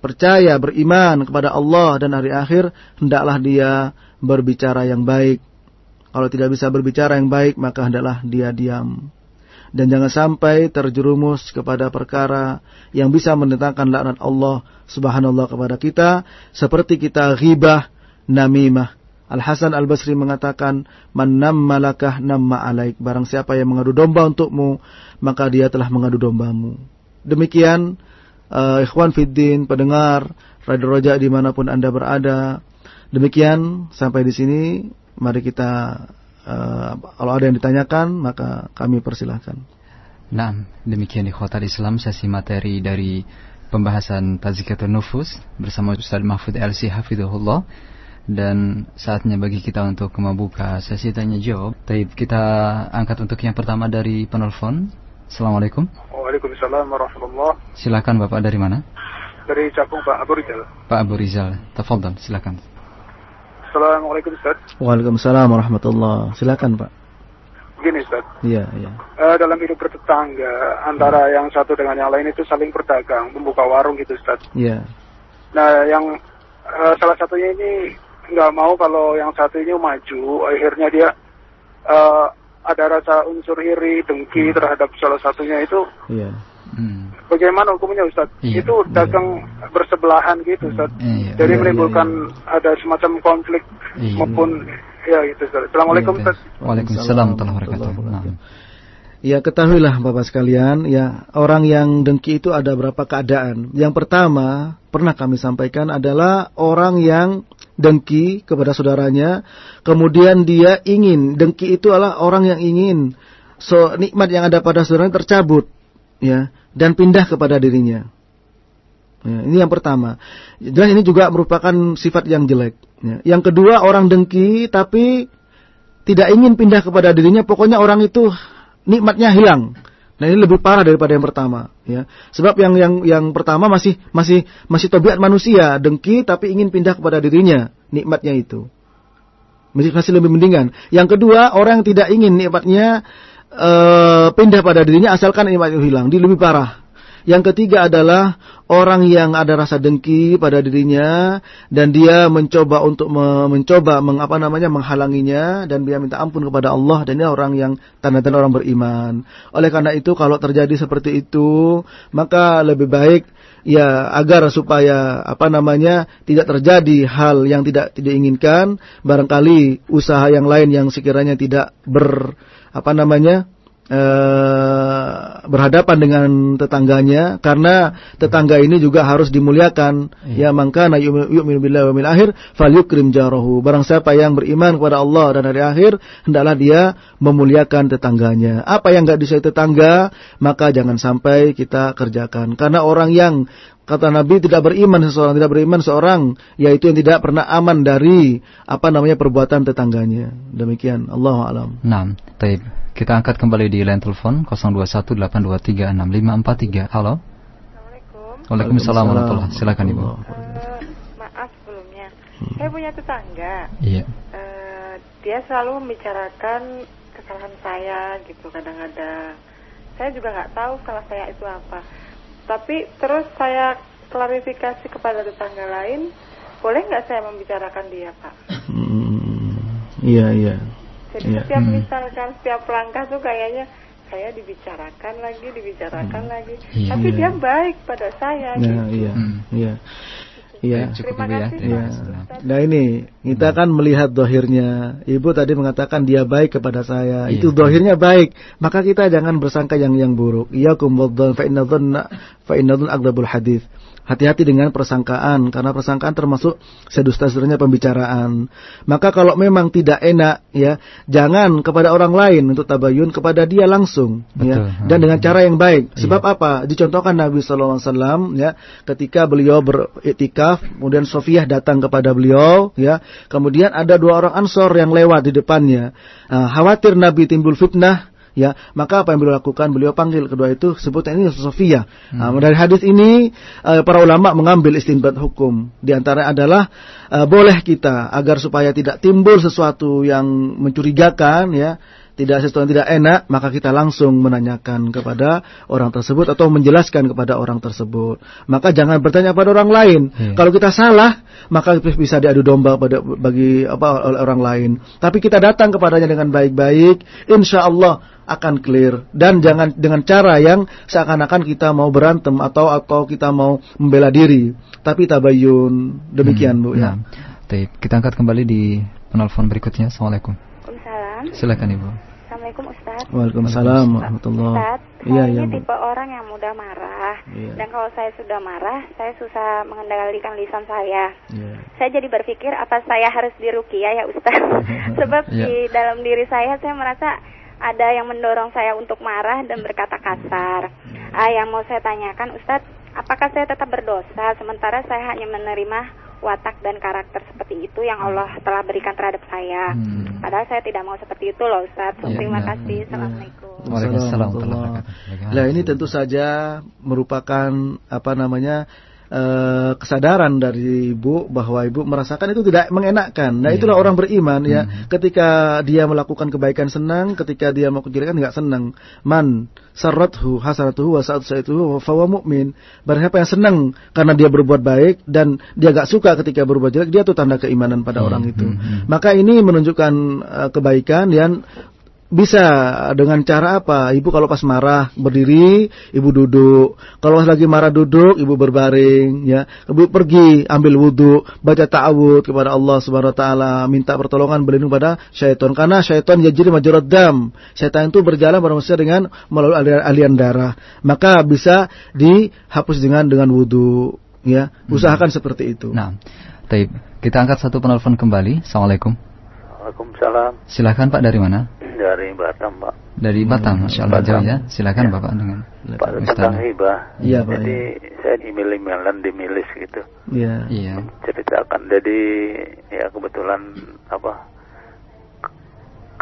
percaya beriman kepada Allah dan hari akhir, hendaklah dia berbicara yang baik. Kalau tidak bisa berbicara yang baik, maka hendaklah dia diam. Dan jangan sampai terjerumus kepada perkara yang bisa mendatangkan laknat Allah Subhanahu kepada kita seperti kita ghibah, namimah Al Hasan Al Basri mengatakan, "Man malakah namma alaik." Barang siapa yang mengadu domba untukmu, maka dia telah mengadu dombamu. Demikian uh, ikhwan fiddin, pendengar Radio Roja di mana pun anda berada. Demikian sampai di sini. Mari kita uh, kalau ada yang ditanyakan maka kami persilahkan. Nah, demikian ikhwatal Islam sesi materi dari pembahasan Tazkiyatun Nufus bersama Ustaz Mahfud LC Hafidhullah dan saatnya bagi kita untuk membuka sesi tanya jawab. Taib kita angkat untuk yang pertama dari penelpon. Assalamualaikum. Waalaikumsalam warahmatullah. Silakan Bapak dari mana? Dari Cakung Pak Abu Rizal. Pak Abu Rizal, tafadhol silakan. Assalamualaikum Ustaz. Waalaikumsalam warahmatullah. Silakan Pak. Begini Ustaz. Iya, iya. Uh, dalam hidup bertetangga antara hmm. yang satu dengan yang lain itu saling berdagang, membuka warung gitu Ustaz. Iya. Nah, yang uh, salah satunya ini nggak mau kalau yang satu ini maju akhirnya dia uh, ada rasa unsur iri dengki hmm. terhadap salah satunya itu yeah. hmm. bagaimana hukumnya Ustaz yeah. itu dagang yeah. bersebelahan gitu. Ustaz yeah. jadi yeah, menimbulkan yeah, yeah. ada semacam konflik yeah. maupun ya gitu Assalamualaikum Waalaikumsalam warahmatullahi wabarakatuh Ya ketahuilah Bapak sekalian, ya orang yang dengki itu ada berapa keadaan. Yang pertama, pernah kami sampaikan adalah orang yang dengki kepada saudaranya, kemudian dia ingin, dengki itu adalah orang yang ingin so nikmat yang ada pada saudaranya tercabut, ya, dan pindah kepada dirinya. Ya, ini yang pertama. Dan ini juga merupakan sifat yang jelek. Ya. Yang kedua orang dengki tapi tidak ingin pindah kepada dirinya, pokoknya orang itu nikmatnya hilang. Nah ini lebih parah daripada yang pertama, ya. Sebab yang yang yang pertama masih masih masih tobiat manusia, dengki tapi ingin pindah kepada dirinya nikmatnya itu. Masih masih lebih mendingan. Yang kedua, orang yang tidak ingin nikmatnya uh, pindah pada dirinya asalkan nikmat itu hilang, dia lebih parah. Yang ketiga adalah orang yang ada rasa dengki pada dirinya dan dia mencoba untuk me mencoba mengapa namanya menghalanginya dan dia minta ampun kepada Allah dan dia orang yang tanda-tanda orang beriman. Oleh karena itu kalau terjadi seperti itu maka lebih baik ya agar supaya apa namanya tidak terjadi hal yang tidak tidak inginkan barangkali usaha yang lain yang sekiranya tidak ber apa namanya berhadapan dengan tetangganya karena tetangga ini juga harus dimuliakan. Iya. ya maka yu'minu billahi wa akhir falyukrim jarahu. Barang siapa yang beriman kepada Allah dan hari akhir hendaklah dia memuliakan tetangganya. Apa yang enggak disukai tetangga maka jangan sampai kita kerjakan. Karena orang yang kata Nabi tidak beriman seseorang tidak beriman seorang yaitu yang tidak pernah aman dari apa namanya perbuatan tetangganya. Demikian. Allah alam. Nah, taib. Kita angkat kembali di line telepon 0218236543. Halo. Assalamualaikum. Waalaikumsalam warahmatullahi Silakan Ibu. Uh, maaf sebelumnya. Hmm. Saya punya tetangga. Iya. Uh, dia selalu membicarakan kesalahan saya gitu kadang-kadang. Saya juga nggak tahu salah saya itu apa. Tapi terus saya klarifikasi kepada tetangga lain, boleh nggak saya membicarakan dia, Pak? Hmm, iya, iya. Jadi ya. setiap hmm. misalkan setiap langkah tuh kayaknya saya dibicarakan lagi, dibicarakan hmm. lagi. Ya, Tapi ya. dia baik pada saya. Nah, gitu. iya, hmm. iya. Iya, cukup Terima kasih, ya. Nah ini kita kan melihat dohirnya. Ibu tadi mengatakan dia baik kepada saya. Iya. Itu dohirnya baik. Maka kita jangan bersangka yang yang buruk. Iya kumbuddon fa inna fa inna hadis. Hati-hati dengan persangkaan karena persangkaan termasuk sedusta-sedurnya pembicaraan. Maka kalau memang tidak enak ya, jangan kepada orang lain untuk tabayun kepada dia langsung ya dan dengan cara yang baik. Iya. Sebab iya. apa? Dicontohkan Nabi sallallahu alaihi wasallam ya, ketika beliau beriktikaf, kemudian Sofiyah datang kepada beliau ya, kemudian ada dua orang Ansor yang lewat di depannya. Nah, khawatir Nabi timbul fitnah ya maka apa yang beliau lakukan? Beliau panggil kedua itu sebutnya ini Sofia. Hmm. nah, dari hadis ini uh, para ulama mengambil istinbat hukum. Di antara adalah uh, boleh kita agar supaya tidak timbul sesuatu yang mencurigakan ya tidak sesuatu yang tidak enak, maka kita langsung menanyakan kepada orang tersebut atau menjelaskan kepada orang tersebut. Maka jangan bertanya pada orang lain. Hmm. Kalau kita salah, maka bisa diadu domba pada bagi apa oleh orang lain. Tapi kita datang kepadanya dengan baik-baik, insya Allah akan clear dan jangan dengan cara yang seakan-akan kita mau berantem atau atau kita mau membela diri. Tapi tabayun demikian hmm. bu ya. Nah, kita angkat kembali di penelpon berikutnya. Assalamualaikum. Waalaikumsalam. Silakan ibu. Assalamualaikum Ustaz. Waalaikumsalam warahmatullahi Ustaz, iya, saya iya, ini tipe orang yang mudah marah. Iya. Dan kalau saya sudah marah, saya susah mengendalikan lisan saya. Iya. Saya jadi berpikir apa saya harus dirukia ya Ustaz? [laughs] Sebab iya. di dalam diri saya saya merasa ada yang mendorong saya untuk marah dan berkata kasar. Ah, yang mau saya tanyakan Ustadz, apakah saya tetap berdosa sementara saya hanya menerima watak dan karakter seperti itu yang Allah telah berikan terhadap saya. Hmm. Padahal saya tidak mau seperti itu loh Ustaz. Ya, Terima ya, kasih. Ya. Assalamualaikum. Waalaikumsalam. Nah ini tentu saja merupakan apa namanya uh, kesadaran dari ibu bahwa ibu merasakan itu tidak mengenakkan. Nah, itulah yeah. orang beriman ya. Hmm. Ketika dia melakukan kebaikan senang, ketika dia melakukan kejelekan enggak senang. Man sarrathu hasanatuhu wa sa'atuhu fa huwa mu'min. Barang siapa yang senang karena dia berbuat baik dan dia enggak suka ketika berbuat jelek, dia itu tanda keimanan pada hmm. orang itu. Hmm. Maka ini menunjukkan uh, kebaikan dan bisa dengan cara apa? Ibu kalau pas marah berdiri, ibu duduk. Kalau lagi marah duduk, ibu berbaring, ya. Ibu pergi ambil wudhu, baca ta'awud kepada Allah Subhanahu wa taala, minta pertolongan berlindung pada syaitan karena syaitan jadi majrad dam. Syaitan itu berjalan pada manusia dengan melalui aliran, aliran darah. Maka bisa dihapus dengan dengan wudhu, ya. Usahakan hmm. seperti itu. Nah, Taib. Kita angkat satu penelpon kembali. Assalamualaikum. Waalaikumsalam. Silakan Pak dari mana? Dari Batam, Pak. Dari Batam, hmm, Masya Allah jauh ya. Silakan ya. Bapak dengan Pak tentang hibah. Iya, Pak. Jadi ya. saya email-emailan di milis gitu. Iya. Iya. Ceritakan jadi ya kebetulan apa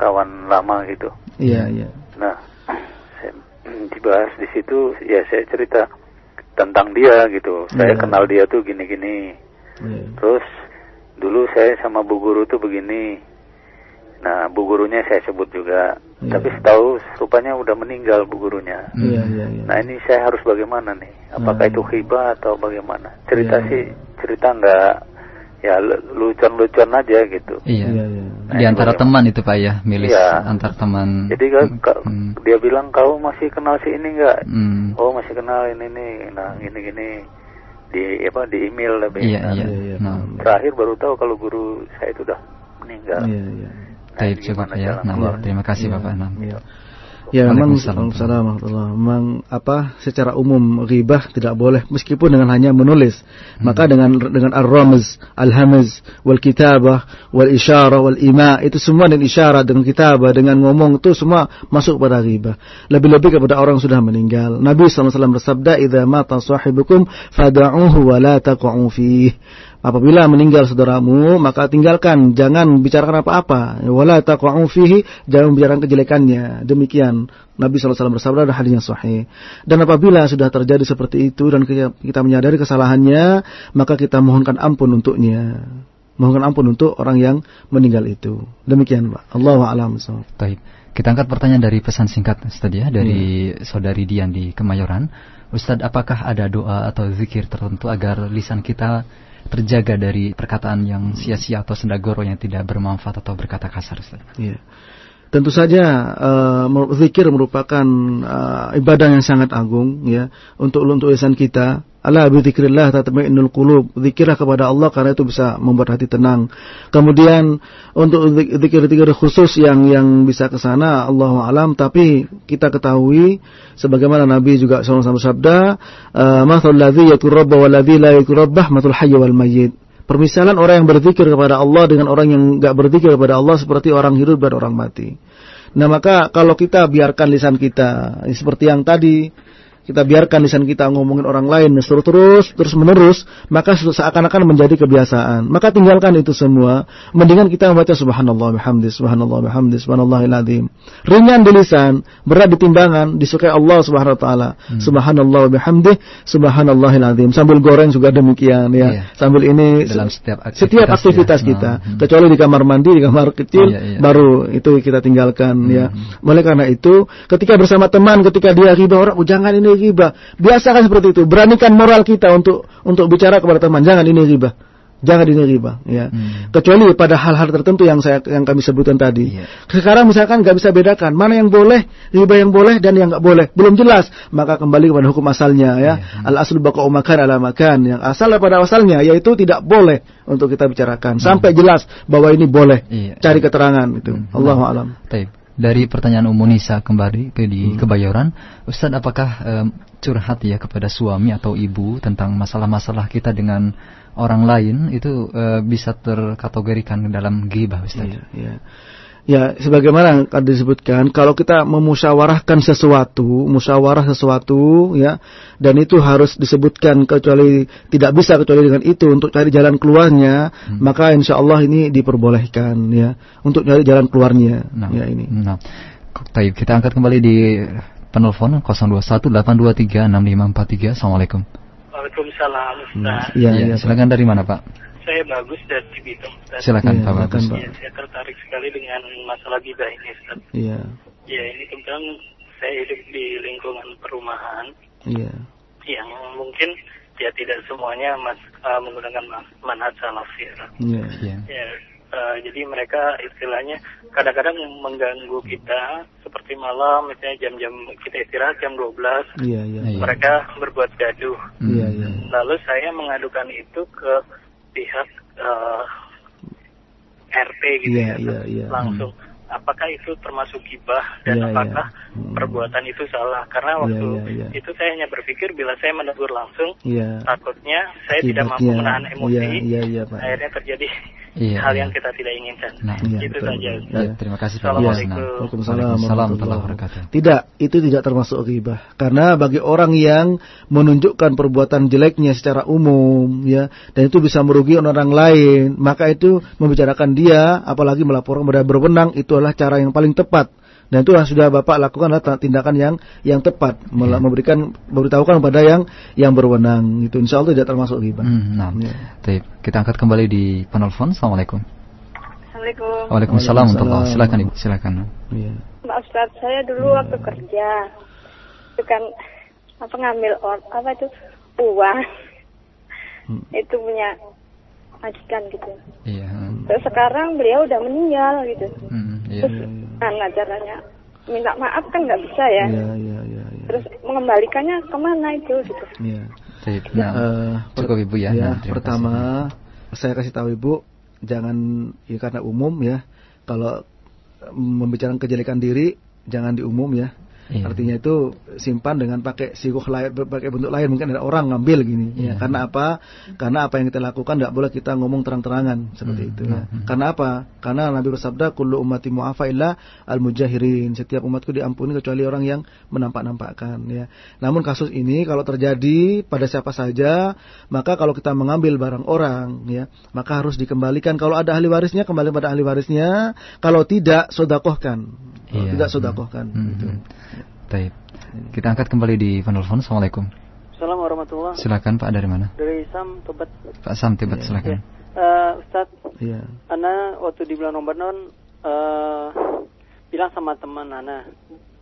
kawan lama gitu. Iya, iya. Nah, [clears throat] saya [clears throat] dibahas di situ ya saya cerita tentang dia gitu. Saya ya. kenal dia tuh gini-gini. Ya. Terus dulu saya sama bu guru tuh begini Nah, bu gurunya saya sebut juga. Yeah. Tapi setahu rupanya udah meninggal bu gurunya. Yeah, yeah, yeah. Nah, ini saya harus bagaimana nih? Apakah nah, itu hibah atau bagaimana? Cerita yeah, sih cerita enggak ya lucu-lucuan aja gitu. Iya. Yeah, yeah. Nah, Di antara teman itu Pak ya, milis yeah. antar teman. Jadi kan hmm. dia bilang kau masih kenal si ini enggak? Hmm. Oh, masih kenal ini nih. Nah, gini-gini di apa di email lebih. Iya, nah, iya. iya. Nah. Terakhir baru tahu kalau guru saya itu udah meninggal. Iya, iya. Baik, cukup ya. Nah, terima kasih ya, Bapak. Nah. Ya. Ya memang memang apa secara umum ghibah tidak boleh meskipun dengan hanya menulis. Hmm. Maka dengan dengan ar-ramz, al-hamz, wal kitabah, wal isyarah, wal ima itu semua dengan isyarat, dengan kitabah, dengan ngomong itu semua masuk pada ghibah. Lebih-lebih kepada orang sudah meninggal. Nabi SAW bersabda, "Idza mata sahibukum fad'uhu wa la taq'u fihi." Apabila meninggal saudaramu, maka tinggalkan, jangan bicarakan apa-apa. Wala taqa'u fihi, jangan bicarakan kejelekannya. Demikian Nabi SAW bersabda ada hadis yang sahih. Dan apabila sudah terjadi seperti itu dan kita menyadari kesalahannya, maka kita mohonkan ampun untuknya. Mohonkan ampun untuk orang yang meninggal itu. Demikian Pak. Allah a'lam. Baik. Kita angkat pertanyaan dari pesan singkat Ustaz ya dari hmm. saudari Dian di Kemayoran. Ustaz, apakah ada doa atau zikir tertentu agar lisan kita terjaga dari perkataan yang sia-sia atau sendagoro yang tidak bermanfaat atau berkata kasar. Iya. Tentu saja uh, zikir merupakan uh, ibadah yang sangat agung ya untuk untuk lisan kita Ala bi dzikrillah tatma'innul qulub. Zikirlah kepada Allah karena itu bisa membuat hati tenang. Kemudian untuk zikir-zikir khusus yang yang bisa ke sana Allahu alam tapi kita ketahui sebagaimana Nabi juga SAW bersabda, eh, "Mathalul ladzi yakurabba wal ladzi la yakurabba matul hayy wal mayyit." Permisalan orang yang berzikir kepada Allah dengan orang yang enggak berzikir kepada Allah seperti orang hidup dan orang mati. Nah maka kalau kita biarkan lisan kita seperti yang tadi kita biarkan lisan kita ngomongin orang lain terus terus terus menerus maka seakan-akan menjadi kebiasaan maka tinggalkan itu semua mendingan kita membaca subhanallah bihamdi subhanallah bihamdi subhanallahil azim ringan di lisan berat di timbangan disukai Allah subhanahu wa taala hmm. subhanallah bihamdi subhanallahil azim sambil goreng juga demikian ya yeah. sambil ini dalam setiap aktivitas, setiap aktivitas ya. kita hmm. kecuali di kamar mandi di kamar kecil yeah, yeah. baru itu kita tinggalkan ya. hmm. ya oleh karena itu ketika bersama teman ketika dia riba orang oh, jangan ini riba. Biasakan seperti itu. Beranikan moral kita untuk untuk bicara kepada teman. Jangan ini riba. Jangan ini riba, ya. Hmm. Kecuali pada hal-hal tertentu yang saya yang kami sebutkan tadi. Yeah. Sekarang misalkan nggak bisa bedakan mana yang boleh, riba yang boleh dan yang nggak boleh, belum jelas. Maka kembali kepada hukum asalnya, ya. Yeah. Al aslu baqa'u makan ala makan. Yang asal pada asalnya yaitu tidak boleh untuk kita bicarakan hmm. sampai jelas bahwa ini boleh. Yeah. Cari keterangan itu. Hmm. Allahu alam. Taib dari pertanyaan Umum Nisa kembali ke di hmm. Kebayoran, Ustaz apakah um, curhat ya kepada suami atau ibu tentang masalah-masalah kita dengan orang lain itu uh, bisa terkategorikan dalam ghibah Ustaz? Iya, iya. Ya, sebagaimana tadi disebutkan, kalau kita memusyawarahkan sesuatu, musyawarah sesuatu, ya, dan itu harus disebutkan kecuali tidak bisa kecuali dengan itu untuk cari jalan keluarnya, hmm. maka insya Allah ini diperbolehkan, ya, untuk cari jalan keluarnya, nah, ya ini. Nah, Taib, kita angkat kembali di penelpon 0218236543. Assalamualaikum. Waalaikumsalam. Ustaz. Ya, ya, ya, silakan dari mana Pak? Saya bagus dari Bitung. Ustaz. Silakan ya, Pak Bagus. Ya, saya tertarik sekali dengan masalah gibah ini Ustaz. Iya. Ya, ini kebetulan saya hidup di lingkungan perumahan. Iya. Yang mungkin ya tidak semuanya mas, uh, menggunakan manhaj salafir. Iya. iya. Ya. Uh, jadi mereka istilahnya kadang-kadang mengganggu kita seperti malam misalnya jam-jam kita istirahat jam 12 iya, iya. mereka berbuat gaduh iya, iya. lalu saya mengadukan itu ke pihak uh, eh, RT gitu yeah, ya yeah, yeah. langsung hmm. apakah itu termasuk gibah dan yeah, apakah yeah. Hmm. perbuatan itu salah karena iya, waktu yeah, yeah, yeah. itu saya hanya berpikir bila saya menegur langsung yeah. takutnya saya Akibatnya, tidak mampu menahan emosi yeah, yeah, yeah, Pak. akhirnya terjadi iya, hal iya. yang kita tidak inginkan. Nah, iya, itu betul, saja. Iya. Terima kasih Pak. Assalamualaikum. Waalaikumsalam warahmatullahi wabarakatuh. Tidak, itu tidak termasuk ghibah. Karena bagi orang yang menunjukkan perbuatan jeleknya secara umum, ya, dan itu bisa merugi orang lain, maka itu membicarakan dia, apalagi melaporkan kepada berwenang, itu adalah cara yang paling tepat dan itu yang sudah Bapak lakukan adalah tindakan yang yang tepat ya. memberikan memberitahukan kepada yang yang berwenang itu insya Allah tidak termasuk ghibah. Hmm, nah. ya. Kita angkat kembali di penelpon. Assalamualaikum. Assalamualaikum. Waalaikumsalam. Waalaikumsalam. Silakan Ibu, silakan. Ya. Mbak Ustaz, saya dulu ya. waktu kerja itu kan apa ngambil or, apa itu uang hmm. itu punya majikan gitu. Iya. Terus sekarang beliau udah meninggal gitu. Hmm, iya. Terus Nah, caranya minta maaf kan nggak bisa ya. Iya, iya, iya. Ya. Terus mengembalikannya ke mana itu gitu. Iya. Nah, uh, cukup Ibu ya. ya nah, pertama kasih. saya kasih tahu Ibu jangan ya karena umum ya. Kalau membicarakan kejelekan diri jangan di umum ya. Iya. Artinya itu simpan dengan pakai sikuh lain, pakai bentuk lain mungkin ada orang ngambil gini. Ya. Iya. Ya. Karena apa? Karena apa yang kita lakukan tidak boleh kita ngomong terang-terangan seperti hmm. itu. Ya. Hmm. Karena apa? Karena Nabi bersabda, "Kullu ummati mu'afa illa al-mujahirin." Setiap umatku diampuni kecuali orang yang menampak-nampakkan. Ya. Namun kasus ini kalau terjadi pada siapa saja, maka kalau kita mengambil barang orang, ya, maka harus dikembalikan. Kalau ada ahli warisnya, kembali pada ahli warisnya. Kalau tidak, sodakohkan. Kalau iya. tidak, sodakohkan. Hmm. Gitu. Baik. Kita angkat kembali di penelpon. Assalamualaikum. Assalamualaikum warahmatullahi Silakan Pak dari mana? Dari Sam Tebet. Pak Sam Tebet yeah. silakan. Yeah. Uh, Ustaz, yeah. Ana waktu di bulan Ramadan uh, bilang sama teman Ana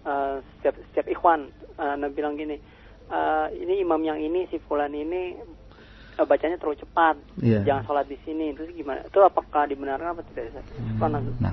uh, setiap setiap ikhwan Ana bilang gini, uh, ini imam yang ini si fulan ini uh, bacanya terlalu cepat, yeah. jangan sholat di sini. Terus gimana? Itu apakah dibenarkan apa tidak? Hmm. Nah,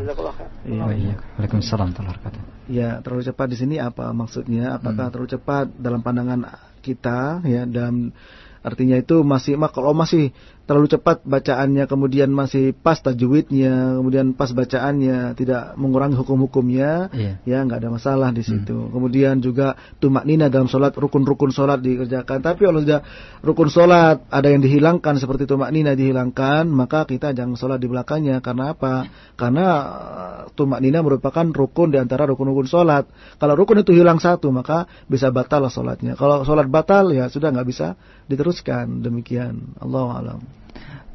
iya, iya. Waalaikumsalam warahmatullahi Ya, terlalu cepat di sini apa maksudnya? Apakah hmm. terlalu cepat dalam pandangan kita ya dalam artinya itu masih kalau masih terlalu cepat bacaannya kemudian masih pas tajwidnya kemudian pas bacaannya tidak mengurangi hukum-hukumnya yeah. ya nggak ada masalah di situ. Hmm. kemudian juga tumak nina dalam sholat rukun-rukun sholat dikerjakan. Tapi kalau sudah rukun sholat ada yang dihilangkan seperti tumak nina dihilangkan maka kita jangan sholat di belakangnya. Karena apa? Karena uh, tumak nina merupakan rukun di antara rukun-rukun sholat. Kalau rukun itu hilang satu maka bisa batal sholatnya. Kalau sholat batal ya sudah nggak bisa diteruskan. Demikian. Allah alam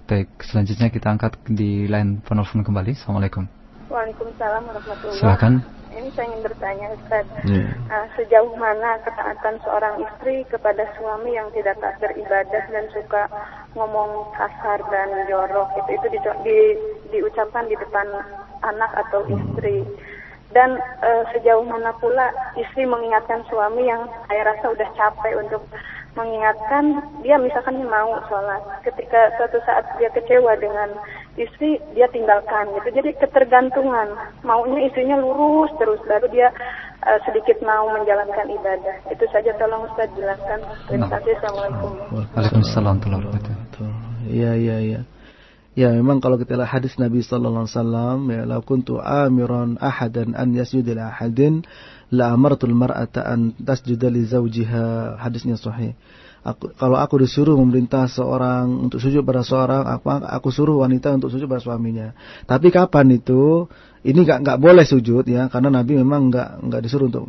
Baik, selanjutnya kita angkat di line penelpon kembali. Assalamualaikum. Waalaikumsalam warahmatullahi Silakan. Ini saya ingin bertanya Ustaz, yeah. uh, sejauh mana ketaatan seorang istri kepada suami yang tidak tak beribadah dan suka ngomong kasar dan jorok itu itu di, di, diucapkan di depan anak atau istri dan uh, sejauh mana pula istri mengingatkan suami yang saya rasa udah capek untuk mengingatkan dia misalkan mau sholat. Ketika suatu saat dia kecewa dengan istri dia tinggalkan gitu. Jadi ketergantungan. Maunya istrinya lurus terus baru dia uh, sedikit mau menjalankan ibadah. Itu saja tolong Ustaz jelaskan. Terima kasih. Assalamualaikum. Waalaikumsalam warahmatullahi Iya iya iya. Ya memang kalau kita lihat hadis Nabi sallallahu alaihi wasallam ya la kuntu amiran ahadan an yasjuda li ahadin la amartul mar'ata an tasjuda li zawjiha. Hadisnya sahih. Aku, kalau aku disuruh memerintah seorang untuk sujud pada seorang aku aku suruh wanita untuk sujud pada suaminya. Tapi kapan itu? Ini nggak nggak boleh sujud ya karena Nabi memang nggak nggak disuruh untuk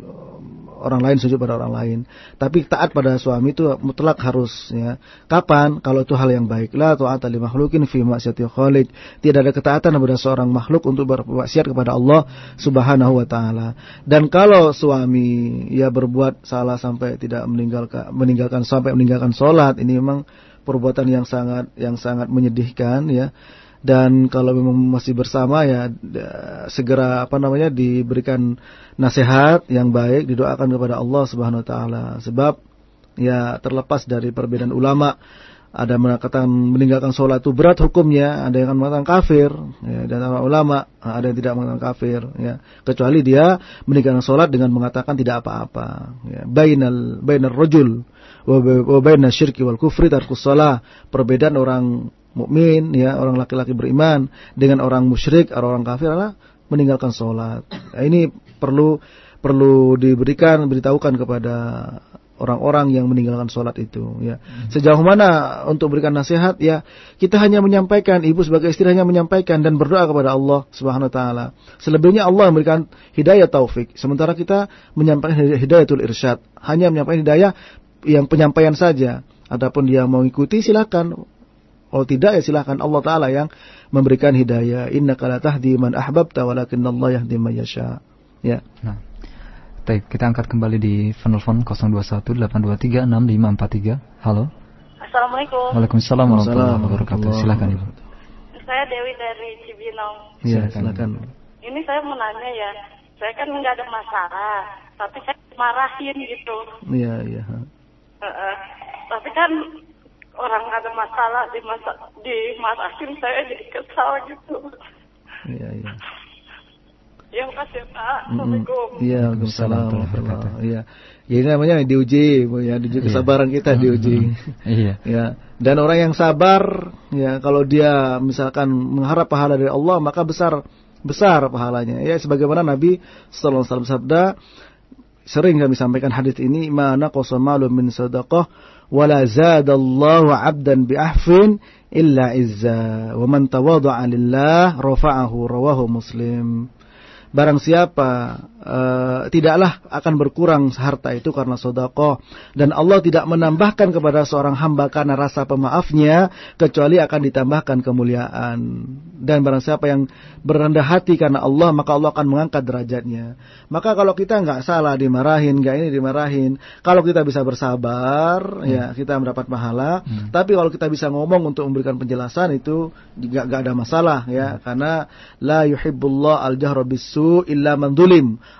orang lain sujud pada orang lain. Tapi taat pada suami itu mutlak harus ya. Kapan? Kalau itu hal yang baik. La ta'ata li makhlukin fi maksiati khaliq. Tidak ada ketaatan kepada seorang makhluk untuk bermaksiat kepada Allah Subhanahu wa taala. Dan kalau suami ya berbuat salah sampai tidak meninggalkan meninggalkan sampai meninggalkan salat, ini memang perbuatan yang sangat yang sangat menyedihkan ya dan kalau memang masih bersama ya segera apa namanya diberikan nasihat yang baik didoakan kepada Allah Subhanahu wa taala sebab ya terlepas dari perbedaan ulama ada yang mengatakan meninggalkan sholat itu berat hukumnya, ada yang mengatakan kafir, ya, dan ulama ada yang tidak mengatakan kafir, ya, kecuali dia meninggalkan sholat dengan mengatakan tidak apa-apa. Ya. Bainal bainal rojul wa bainal syirki wal kufri tarkus Perbedaan orang mukmin ya orang laki-laki beriman dengan orang musyrik atau orang kafir adalah meninggalkan sholat. Nah, ini perlu perlu diberikan beritahukan kepada orang-orang yang meninggalkan sholat itu ya. Sejauh mana untuk berikan nasihat ya kita hanya menyampaikan ibu sebagai istri hanya menyampaikan dan berdoa kepada Allah subhanahu wa taala. Selebihnya Allah memberikan hidayah taufik. Sementara kita menyampaikan hidayatul irsyad hanya menyampaikan hidayah yang penyampaian saja. Adapun dia mau ikuti silakan kalau tidak ya silahkan Allah Ta'ala yang memberikan hidayah. Inna la tahdi man ahbabta walakin Allah yahdi man yasha. Ya. Nah. Baik, kita angkat kembali di penelpon 0218236543. Halo. Assalamualaikum. Waalaikumsalam warahmatullahi wabarakatuh. Silakan Ibu. Saya Dewi dari Cibinong. Iya, silakan. Ini saya mau nanya ya. Saya kan nggak ada masalah, tapi saya marahin gitu. Iya, iya. Uh, uh, tapi kan orang ada masalah di masa di marahin saya jadi kesal gitu. Iya iya. Ya makasih Pak. Assalamualaikum. Iya, Waalaikumsalam. Iya. Ya ini namanya diuji, ya diuji iya. kesabaran kita diuji. [laughs] Iya. ya. Dan orang yang sabar, ya kalau dia misalkan mengharap pahala dari Allah, maka besar besar pahalanya. Ya sebagaimana Nabi sallallahu alaihi wasallam sabda, sering kami sampaikan hadis ini mana qasamalu min sadaqah wala zadallahu 'abdan bi ahfin illa izza wa man tawadha'a lillah rafa'ahu rawahu muslim barang siapa uh, tidaklah akan berkurang harta itu karena sodako dan Allah tidak menambahkan kepada seorang hamba karena rasa pemaafnya kecuali akan ditambahkan kemuliaan. Dan barang siapa yang berendah hati karena Allah maka Allah akan mengangkat derajatnya. Maka kalau kita nggak salah dimarahin nggak ini dimarahin. Kalau kita bisa bersabar hmm. ya kita mendapat pahala. Hmm. tapi kalau kita bisa ngomong untuk memberikan penjelasan itu nggak ada masalah ya. Hmm. karena la yuhibbullah al jahra bisu illa man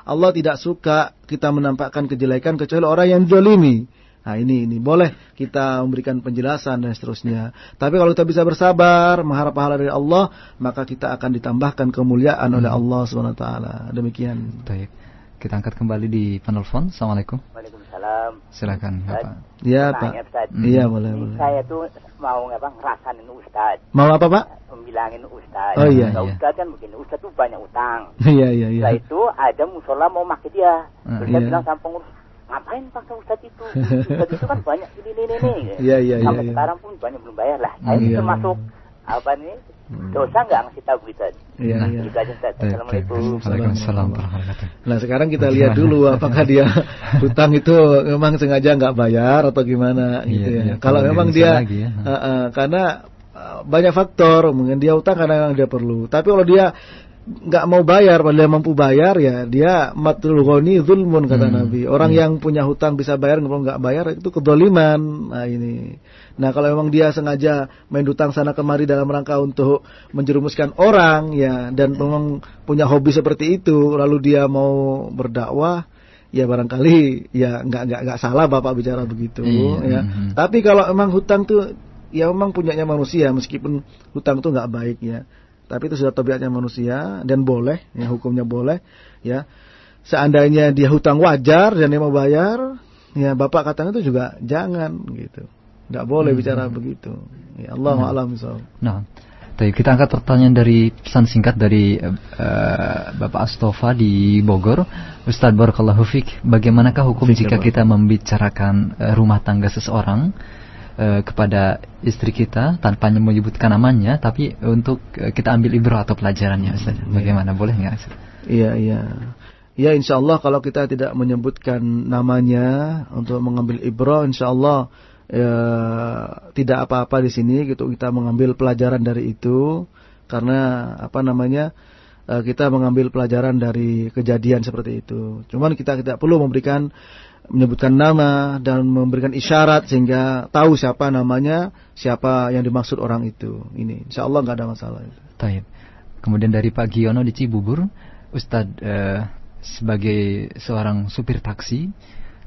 Allah tidak suka kita menampakkan kejelekan kecuali orang yang zalimi. Nah ini ini boleh kita memberikan penjelasan dan seterusnya. Tapi kalau kita bisa bersabar, mengharap pahala dari Allah, maka kita akan ditambahkan kemuliaan oleh hmm. Allah Subhanahu wa taala. Demikian. Baik. Kita angkat kembali di penelpon. Assalamualaikum. Waalaikumsalam. Silakan, Bapak. Iya, Pak. Iya, boleh, boleh. Saya tuh mau apa ngerasain Ustaz. Mau apa, Pak? Membilangin Ustaz. Oh iya, iya. Ustaz kan begini, Ustaz tuh banyak utang. Iya, iya, iya. Setelah itu ada musola mau makin dia. Uh, Terus iya. bilang sama pengurus, ngapain paksa Ustaz itu? Ustaz itu kan banyak ini, ini, ini. Iya, [laughs] iya, iya. Sampai iya. sekarang pun banyak belum bayar lah. Saya iya, termasuk iya. apa nih? Hmm. Dosa nggak ngasih tahu gitu? Iya, nah, iya. Gitu. Assalamualaikum. Waalaikumsalam Nah sekarang kita lihat dulu apakah dia [laughs] hutang itu memang sengaja nggak bayar atau gimana iya, gitu ya. Iya, kalau memang dia ya. uh, uh, karena uh, banyak faktor mungkin dia hutang karena dia perlu. Tapi kalau dia nggak mau bayar padahal dia mampu bayar ya dia matul ghani zulmun kata hmm. Nabi orang hmm. yang punya hutang bisa bayar nggak nggak bayar itu kedoliman nah ini nah kalau memang dia sengaja main hutang sana kemari dalam rangka untuk menjerumuskan orang ya dan memang punya hobi seperti itu lalu dia mau berdakwah ya barangkali ya nggak nggak nggak salah bapak bicara begitu iya. ya hmm. tapi kalau memang hutang tuh ya memang punyanya manusia meskipun hutang tuh nggak baik ya tapi itu sudah tabiatnya manusia dan boleh, ya hukumnya boleh, ya. Seandainya dia hutang wajar dan dia mau bayar, ya bapak katakan itu juga jangan gitu. Tidak boleh hmm. bicara begitu. Ya Allah nah. alam Nah, Baik, kita angkat pertanyaan dari pesan singkat dari uh, Bapak Astofa di Bogor. Ustadz Barakallahu Fik, bagaimanakah hukum Fik, jika kita membicarakan uh, rumah tangga seseorang uh, kepada istri kita tanpa menyebutkan namanya tapi untuk uh, kita ambil ibrah atau pelajarannya Ustaz. Iya. Bagaimana boleh nggak Iya, iya. Ya insya Allah kalau kita tidak menyebutkan namanya untuk mengambil ibrah insya Allah ya, tidak apa-apa di sini gitu kita mengambil pelajaran dari itu karena apa namanya eh, kita mengambil pelajaran dari kejadian seperti itu. Cuman kita tidak perlu memberikan menyebutkan nama dan memberikan isyarat sehingga tahu siapa namanya, siapa yang dimaksud orang itu. Ini insya Allah nggak ada masalah. Taib. Kemudian dari Pak Giono di Cibubur, Ustadz eh, sebagai seorang supir taksi,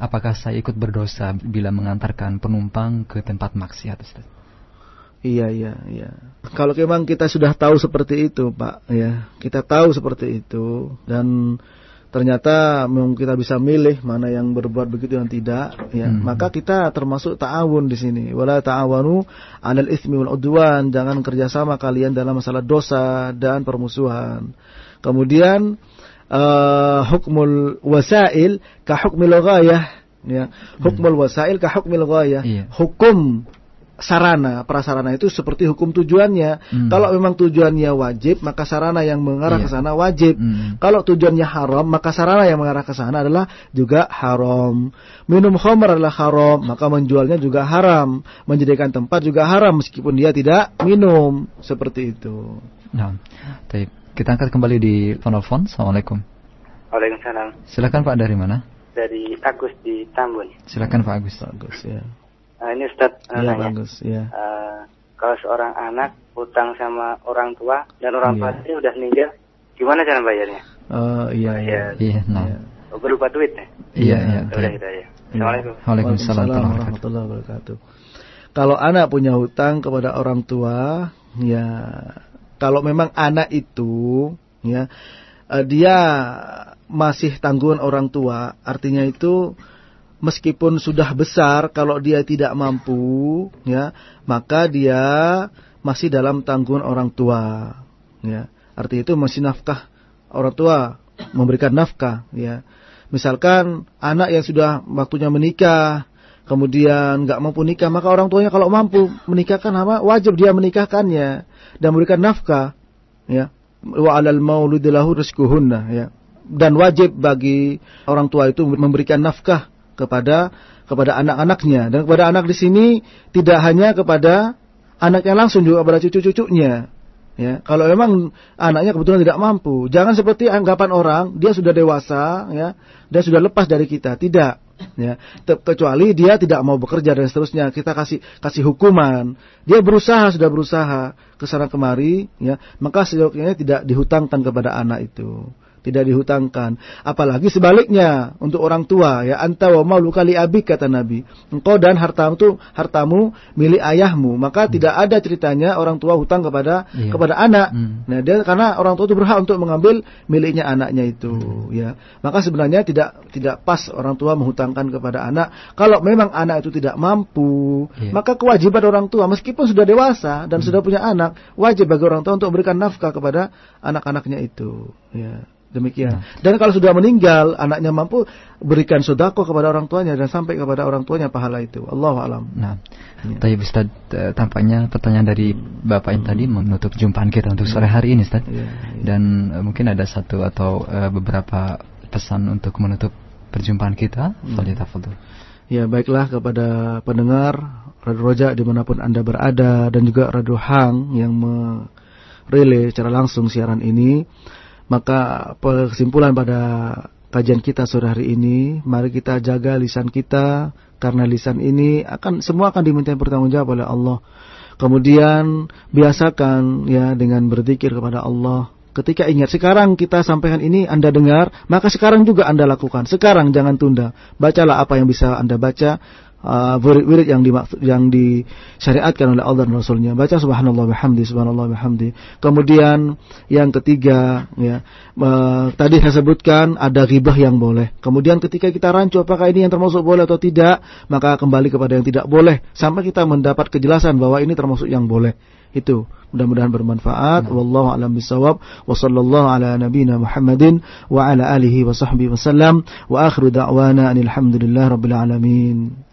apakah saya ikut berdosa bila mengantarkan penumpang ke tempat maksiat, Ustaz? Iya, iya, iya. Kalau memang kita sudah tahu seperti itu, Pak, ya, kita tahu seperti itu dan ternyata memang kita bisa milih mana yang berbuat begitu dan tidak ya hmm. maka kita termasuk ta'awun di sini wala ta'awanu 'alal itsmi wal udwan jangan kerjasama kalian dalam masalah dosa dan permusuhan kemudian uh, hukmul wasail ka hukmil ghayah ya hukmul wasail ka hukmil ghayah iya. hukum sarana prasarana itu seperti hukum tujuannya. Hmm. Kalau memang tujuannya wajib, maka sarana yang mengarah iya. ke sana wajib. Hmm. Kalau tujuannya haram, maka sarana yang mengarah ke sana adalah juga haram. Minum khamr adalah haram, maka menjualnya juga haram. Menjadikan tempat juga haram meskipun dia tidak minum. Seperti itu. Nah, kita angkat kembali di telepon. Assalamualaikum. Waalaikumsalam. Silakan Pak dari mana? Dari Agus di Tambun. Silakan Pak Agus. Agus ya. Nah, ini Ustaz ya, nanya. bagus, ya. Uh, kalau seorang anak utang sama orang tua dan orang tua itu udah meninggal, gimana cara bayarnya? Oh iya iya. Iya, nah. Oh, berupa duit ya? Iya iya. Udah ya. Assalamualaikum. Waalaikumsalam warahmatullahi wabarakatuh. Kalau anak punya hutang kepada orang tua, ya kalau memang anak itu ya uh, dia masih tanggungan orang tua, artinya itu meskipun sudah besar kalau dia tidak mampu ya maka dia masih dalam tanggungan orang tua ya arti itu masih nafkah orang tua memberikan nafkah ya Misalkan anak yang sudah waktunya menikah, kemudian nggak mampu nikah, maka orang tuanya kalau mampu menikahkan apa? Wajib dia menikahkannya dan memberikan nafkah, ya. Wa 'alal mauludi lahu ya. Dan wajib bagi orang tua itu memberikan nafkah kepada kepada anak-anaknya dan kepada anak di sini tidak hanya kepada anaknya langsung juga kepada cucu-cucunya Ya, kalau memang anaknya kebetulan tidak mampu, jangan seperti anggapan orang dia sudah dewasa, ya, dia sudah lepas dari kita. Tidak, ya. Kecuali dia tidak mau bekerja dan seterusnya, kita kasih kasih hukuman. Dia berusaha sudah berusaha ke sana kemari, ya, maka sejauhnya tidak dihutangkan kepada anak itu tidak dihutangkan. Apalagi sebaliknya untuk orang tua ya anta wa maulu kali abik kata Nabi. Engkau dan hartamu itu hartamu milik ayahmu. Maka hmm. tidak ada ceritanya orang tua hutang kepada iya. kepada anak. Hmm. Nah, dia karena orang tua itu berhak untuk mengambil miliknya anaknya itu hmm. ya. Maka sebenarnya tidak tidak pas orang tua menghutangkan kepada anak. Kalau memang anak itu tidak mampu, iya. maka kewajiban orang tua meskipun sudah dewasa dan hmm. sudah punya anak, wajib bagi orang tua untuk memberikan nafkah kepada anak-anaknya itu ya. Demikian. Nah. Dan kalau sudah meninggal, anaknya mampu berikan sodako kepada orang tuanya dan sampai kepada orang tuanya pahala itu. Allah alam. Nah, ya. Tapi Ustaz, eh, tampaknya pertanyaan dari Bapak yang tadi menutup jumpaan kita untuk sore hari ini, Ustaz. Ya, ya. Dan uh, mungkin ada satu atau uh, beberapa pesan untuk menutup perjumpaan kita. Hmm. Fadil. Ya, baiklah kepada pendengar Radio Roja di mana pun Anda berada dan juga Radio Hang yang merelay secara langsung siaran ini. Maka kesimpulan pada kajian kita sore hari ini, mari kita jaga lisan kita karena lisan ini akan semua akan diminta pertanggungjawab oleh Allah. Kemudian biasakan ya dengan berzikir kepada Allah. Ketika ingat sekarang kita sampaikan ini Anda dengar, maka sekarang juga Anda lakukan. Sekarang jangan tunda. Bacalah apa yang bisa Anda baca uh, wirid yang dimaksud yang disyariatkan oleh Allah dan Rasulnya. Baca subhanallah bihamdi, subhanallah bihamdi. Kemudian yang ketiga ya, uh, tadi saya sebutkan ada ghibah yang boleh. Kemudian ketika kita rancu apakah ini yang termasuk boleh atau tidak, maka kembali kepada yang tidak boleh sampai kita mendapat kejelasan bahwa ini termasuk yang boleh. Itu mudah-mudahan bermanfaat. Hmm. Wallahu a'lam bishawab. Wa sallallahu ala nabiyyina Muhammadin wa ala alihi wa sahbihi wasallam. Wa akhiru da'wana alhamdulillah rabbil alamin.